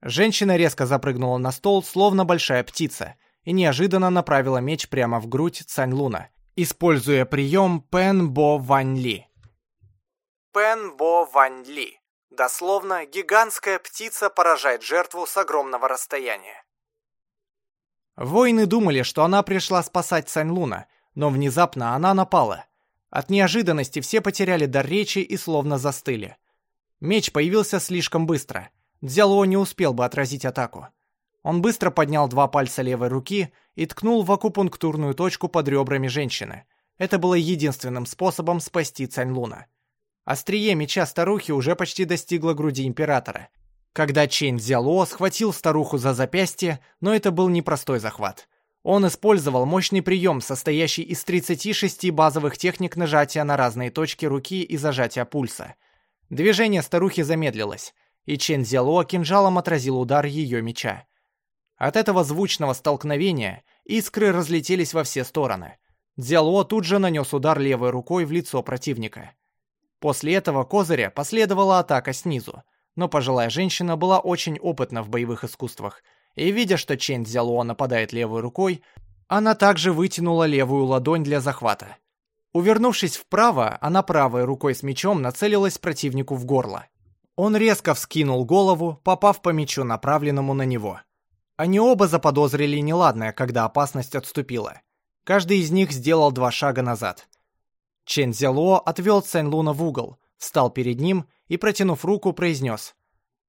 Speaker 1: Женщина резко запрыгнула на стол, словно большая птица, и неожиданно направила меч прямо в грудь Цань Луна, используя прием Пен Бо Вань Ли.
Speaker 2: Пен Бо Вань Ли. Дословно, гигантская птица поражает жертву с огромного расстояния.
Speaker 1: Воины думали, что она пришла спасать Цань Луна, но внезапно она напала. От неожиданности все потеряли дар речи и словно застыли. Меч появился слишком быстро. Дзяло не успел бы отразить атаку. Он быстро поднял два пальца левой руки и ткнул в акупунктурную точку под ребрами женщины. Это было единственным способом спасти Цань Луна. Острие меча старухи уже почти достигло груди императора. Когда Чейн Дзяло схватил старуху за запястье, но это был непростой захват. Он использовал мощный прием, состоящий из 36 базовых техник нажатия на разные точки руки и зажатия пульса. Движение старухи замедлилось, и Чен Зяло кинжалом отразил удар ее меча. От этого звучного столкновения искры разлетелись во все стороны. Дзяло тут же нанес удар левой рукой в лицо противника. После этого козыря последовала атака снизу, но пожилая женщина была очень опытна в боевых искусствах, и видя, что Чен Цзялуо нападает левой рукой, она также вытянула левую ладонь для захвата. Увернувшись вправо, она правой рукой с мечом нацелилась противнику в горло. Он резко вскинул голову, попав по мечу, направленному на него. Они оба заподозрили неладное, когда опасность отступила. Каждый из них сделал два шага назад. Чен Цзялуо отвел Цэнь Луна в угол, встал перед ним и, протянув руку, произнес.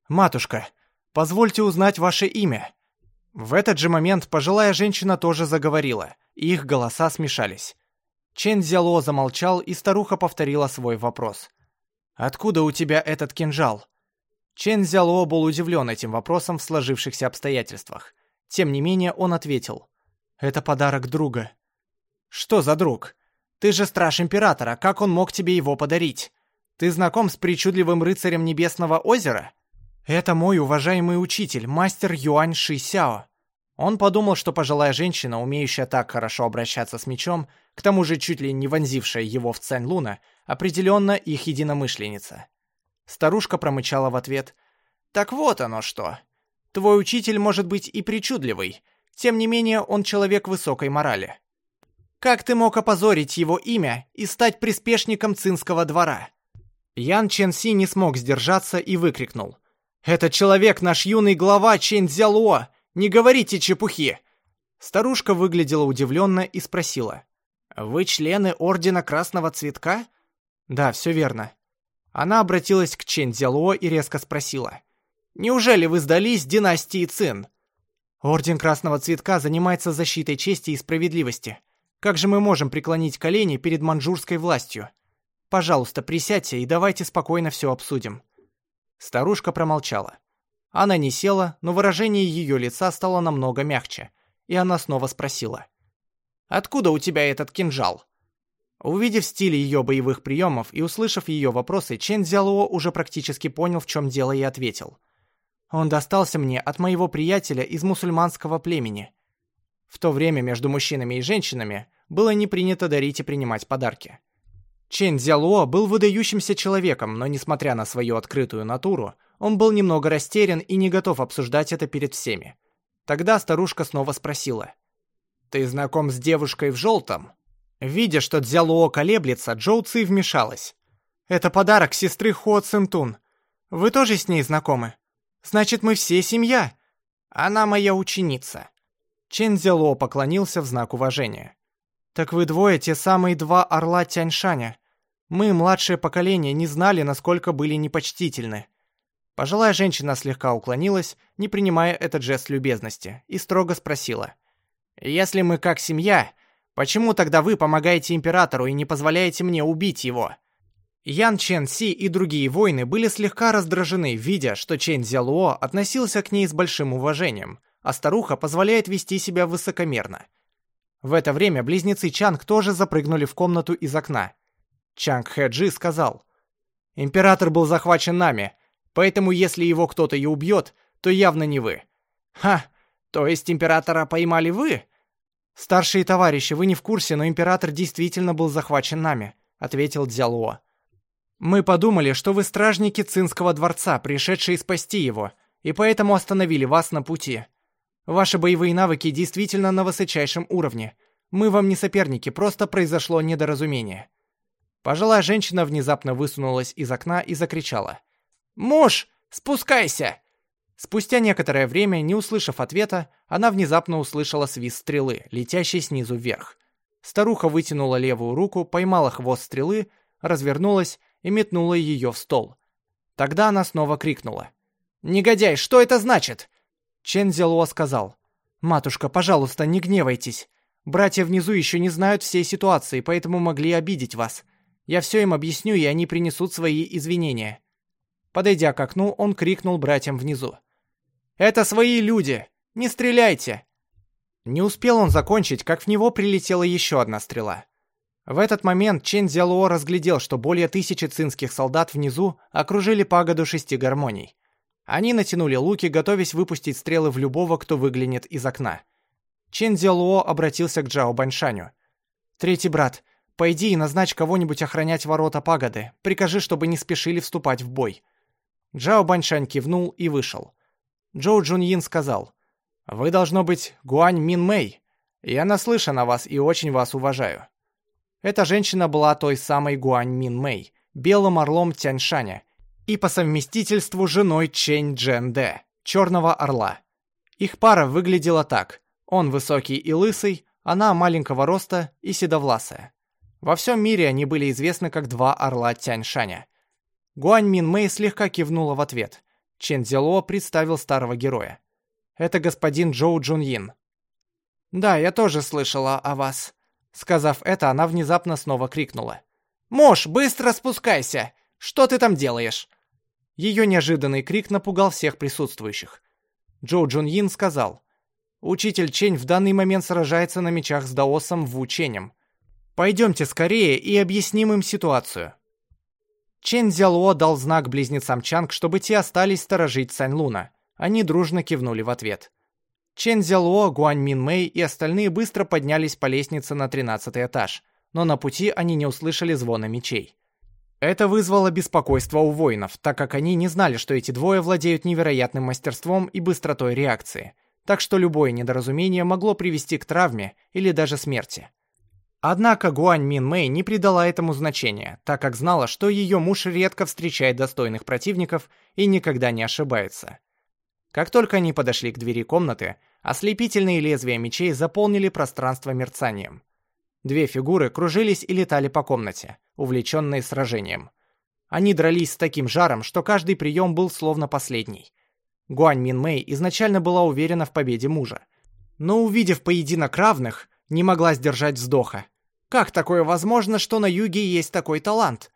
Speaker 1: «Матушка, позвольте узнать ваше имя». В этот же момент пожилая женщина тоже заговорила, и их голоса смешались. Чен Цзялуо замолчал, и старуха повторила свой вопрос. «Откуда у тебя этот кинжал?» Чен Цзялуо был удивлен этим вопросом в сложившихся обстоятельствах. Тем не менее он ответил. «Это подарок друга». «Что за друг?» Ты же страж императора, как он мог тебе его подарить? Ты знаком с причудливым рыцарем Небесного озера? Это мой уважаемый учитель, мастер Юань Ши Сяо. Он подумал, что пожилая женщина, умеющая так хорошо обращаться с мечом, к тому же чуть ли не вонзившая его в Цань Луна, определенно их единомышленница. Старушка промычала в ответ. «Так вот оно что. Твой учитель может быть и причудливый, тем не менее он человек высокой морали. Как ты мог опозорить его имя и стать приспешником цинского двора?» Ян Чен Си не смог сдержаться и выкрикнул. «Это человек наш юный глава Чен Цзялуо! Не говорите чепухи!» Старушка выглядела удивленно и спросила. «Вы члены Ордена Красного Цветка?» «Да, все верно». Она обратилась к Чен Цзялуо и резко спросила. «Неужели вы сдались династии Цин?» «Орден Красного Цветка занимается защитой чести и справедливости. Как же мы можем преклонить колени перед манжурской властью? Пожалуйста, присядьте и давайте спокойно все обсудим». Старушка промолчала. Она не села, но выражение ее лица стало намного мягче, и она снова спросила. «Откуда у тебя этот кинжал?» Увидев стиль ее боевых приемов и услышав ее вопросы, Чен Цзялуо уже практически понял, в чем дело, и ответил. «Он достался мне от моего приятеля из мусульманского племени. В то время между мужчинами и женщинами было не принято дарить и принимать подарки. Чен Цзялуо был выдающимся человеком, но несмотря на свою открытую натуру, он был немного растерян и не готов обсуждать это перед всеми. Тогда старушка снова спросила. «Ты знаком с девушкой в желтом?» Видя, что Цзялуо колеблется, Джоу Ци вмешалась. «Это подарок сестры Хуо Цинтун. Вы тоже с ней знакомы? Значит, мы все семья. Она моя ученица». Чен Цзялуо поклонился в знак уважения. «Так вы двое те самые два орла Тяньшаня. Мы, младшее поколение, не знали, насколько были непочтительны». Пожилая женщина слегка уклонилась, не принимая этот жест любезности, и строго спросила. «Если мы как семья, почему тогда вы помогаете императору и не позволяете мне убить его?» Ян Чен Си и другие воины были слегка раздражены, видя, что Чен Цзялуо относился к ней с большим уважением, а старуха позволяет вести себя высокомерно. В это время близнецы Чанг тоже запрыгнули в комнату из окна. Чанг Хэджи сказал, «Император был захвачен нами, поэтому если его кто-то и убьет, то явно не вы». «Ха, то есть императора поймали вы?» «Старшие товарищи, вы не в курсе, но император действительно был захвачен нами», — ответил Дзялуо. Мы подумали, что вы стражники Цинского дворца, пришедшие спасти его, и поэтому остановили вас на пути. Ваши боевые навыки действительно на высочайшем уровне. Мы вам не соперники, просто произошло недоразумение». Пожилая женщина внезапно высунулась из окна и закричала. «Муж, спускайся!» Спустя некоторое время, не услышав ответа, она внезапно услышала свист стрелы, летящей снизу вверх. Старуха вытянула левую руку, поймала хвост стрелы, развернулась и метнула ее в стол. Тогда она снова крикнула. «Негодяй, что это значит?» Чен Зелуо сказал. «Матушка, пожалуйста, не гневайтесь. Братья внизу еще не знают всей ситуации, поэтому могли обидеть вас. Я все им объясню, и они принесут свои извинения». Подойдя к окну, он крикнул братьям внизу. «Это свои люди! Не стреляйте!» Не успел он закончить, как в него прилетела еще одна стрела. В этот момент Чен Зялуо разглядел, что более тысячи цинских солдат внизу окружили пагоду шести гармоний. Они натянули луки, готовясь выпустить стрелы в любого, кто выглянет из окна. Чен Зялуо обратился к Джао Баньшаню. «Третий брат, пойди и назначь кого-нибудь охранять ворота пагоды. Прикажи, чтобы не спешили вступать в бой». Джао Баньшань кивнул и вышел. Джоу Джуньин сказал, «Вы, должно быть, Гуань Мин Мэй. Я наслышан о вас и очень вас уважаю». Эта женщина была той самой Гуань Мин Мэй, белым орлом Тяньшаня, и по совместительству женой Чэнь Джен Дэ, черного орла. Их пара выглядела так. Он высокий и лысый, она маленького роста и седовласая. Во всем мире они были известны как два орла Тяньшаня. Гуань Мин Мэй слегка кивнула в ответ. Чен Зело представил старого героя. Это господин Джоу Джун Йин. «Да, я тоже слышала о вас», Сказав это, она внезапно снова крикнула. «Мош, быстро спускайся! Что ты там делаешь?» Ее неожиданный крик напугал всех присутствующих. Джоу Джун Йин сказал. «Учитель Чень в данный момент сражается на мечах с Даосом Ву Ченем. Пойдемте скорее и объясним им ситуацию». Чен Зялуо дал знак близнецам Чанг, чтобы те остались сторожить Цань Луна. Они дружно кивнули в ответ. Чен Зялуо, Гуань Мин Мэй и остальные быстро поднялись по лестнице на тринадцатый этаж, но на пути они не услышали звона мечей. Это вызвало беспокойство у воинов, так как они не знали, что эти двое владеют невероятным мастерством и быстротой реакции, так что любое недоразумение могло привести к травме или даже смерти. Однако Гуань Мин Мэй не придала этому значения, так как знала, что ее муж редко встречает достойных противников и никогда не ошибается. Как только они подошли к двери комнаты, ослепительные лезвия мечей заполнили пространство мерцанием. Две фигуры кружились и летали по комнате, увлеченные сражением. Они дрались с таким жаром, что каждый прием был словно последний. Гуань Мин Мэй изначально была уверена в победе мужа. Но увидев поединок равных, не могла сдержать вздоха. Как такое возможно, что на юге есть такой талант?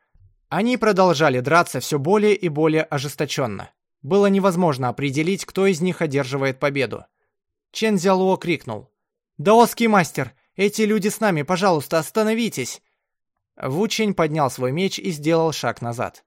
Speaker 1: Они продолжали драться все более и более ожесточенно. Было невозможно определить, кто из них одерживает победу. Чен Зялуо крикнул. «Даосский мастер! Эти люди с нами, пожалуйста, остановитесь!» Ву Чень поднял свой меч и сделал шаг назад.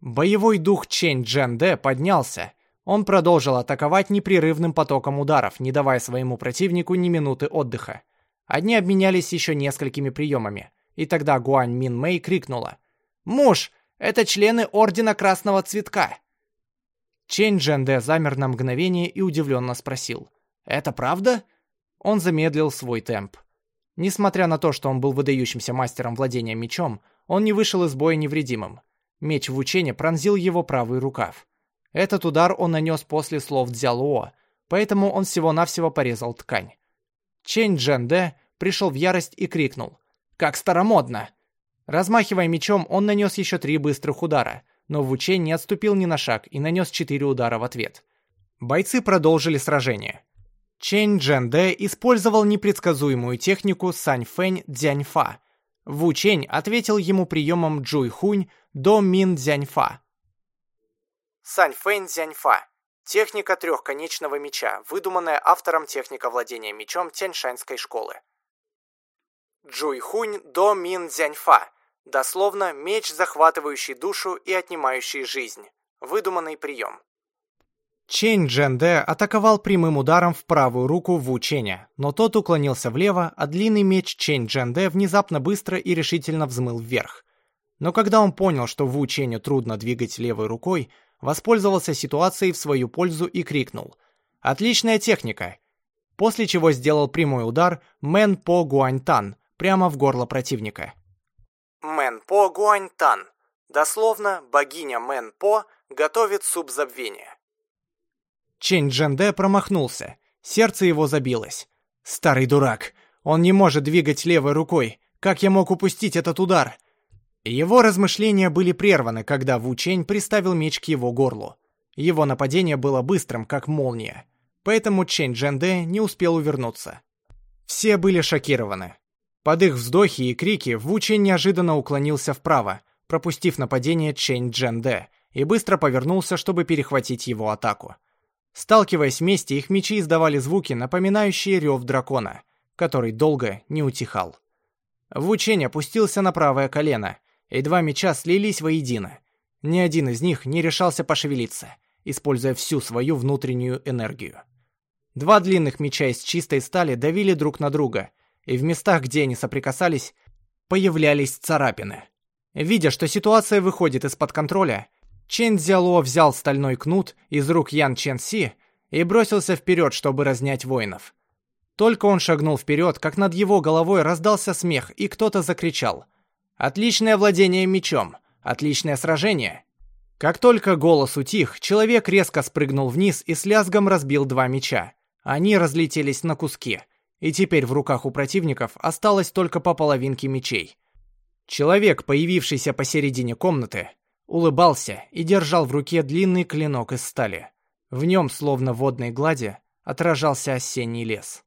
Speaker 1: Боевой дух Чэнь Джен Дэ поднялся. Он продолжил атаковать непрерывным потоком ударов, не давая своему противнику ни минуты отдыха. Одни обменялись еще несколькими приемами. И тогда Гуань Мин Мэй крикнула. «Муж, это члены Ордена Красного Цветка!» Чэнь Джэнде замер на мгновение и удивленно спросил. «Это правда?» Он замедлил свой темп. Несмотря на то, что он был выдающимся мастером владения мечом, он не вышел из боя невредимым. Меч в учене пронзил его правый рукав. Этот удар он нанес после слов Дзялуо, поэтому он всего-навсего порезал ткань. Чэнь Джэнде пришел в ярость и крикнул. «Как старомодно!» Размахивая мечом, он нанес еще три быстрых удара, но Ву Чэнь не отступил ни на шаг и нанес четыре удара в ответ. Бойцы продолжили сражение. Чэнь Джен Дэ использовал непредсказуемую технику Сань Фэнь Дзяньфа. Ву Чэнь ответил ему приемом Джуй Хунь до Мин Дзяньфа.
Speaker 2: Сань Фэнь Дзяньфа. Техника трехконечного меча, выдуманная автором техника владения мечом Тяньшанской школы. Джуй Хунь до Мин Дзяньфа Дословно, меч, захватывающий душу и отнимающий жизнь. Выдуманный прием.
Speaker 1: Чэнь Джэнде атаковал прямым ударом в правую руку Ву Ченя, но тот уклонился влево, а длинный меч Чэнь Джэнде внезапно быстро и решительно взмыл вверх. Но когда он понял, что Ву Ченю трудно двигать левой рукой, воспользовался ситуацией в свою пользу и крикнул «Отличная техника!», после чего сделал прямой удар Мэн По Гуаньтан прямо в горло противника.
Speaker 2: Мэн По Гуаньтан. Дословно, богиня Мэн По готовит суп забвения.
Speaker 1: Чэнь Джэнде промахнулся. Сердце его забилось. Старый дурак. Он не может двигать левой рукой. Как я мог упустить этот удар? Его размышления были прерваны, когда Ву Чэнь приставил меч к его горлу. Его нападение было быстрым, как молния. Поэтому Чэнь Джэнде не успел увернуться. Все были шокированы. Под их вздохи и крики Ву Чэнь неожиданно уклонился вправо, пропустив нападение Чэнь Джэнде, и быстро повернулся, чтобы перехватить его атаку. Сталкиваясь вместе, их мечи издавали звуки, напоминающие рев дракона, который долго не утихал. Ву Чэнь опустился на правое колено, и два меча слились воедино. Ни один из них не решался пошевелиться, используя всю свою внутреннюю энергию. Два длинных меча из чистой стали давили друг на друга, и в местах, где они соприкасались, появлялись царапины. Видя, что ситуация выходит из-под контроля, Чен Цзяло взял стальной кнут из рук Ян Чен Си и бросился вперед, чтобы разнять воинов. Только он шагнул вперед, как над его головой раздался смех, и кто-то закричал Отличное владение мечом. Отличное сражение. Как только голос утих, человек резко спрыгнул вниз и с лязгом разбил два меча. Они разлетелись на куски, и теперь в руках у противников осталось только по половинке мечей. Человек, появившийся посередине комнаты, улыбался и держал в руке длинный клинок из стали. В нем, словно в водной глади, отражался осенний лес.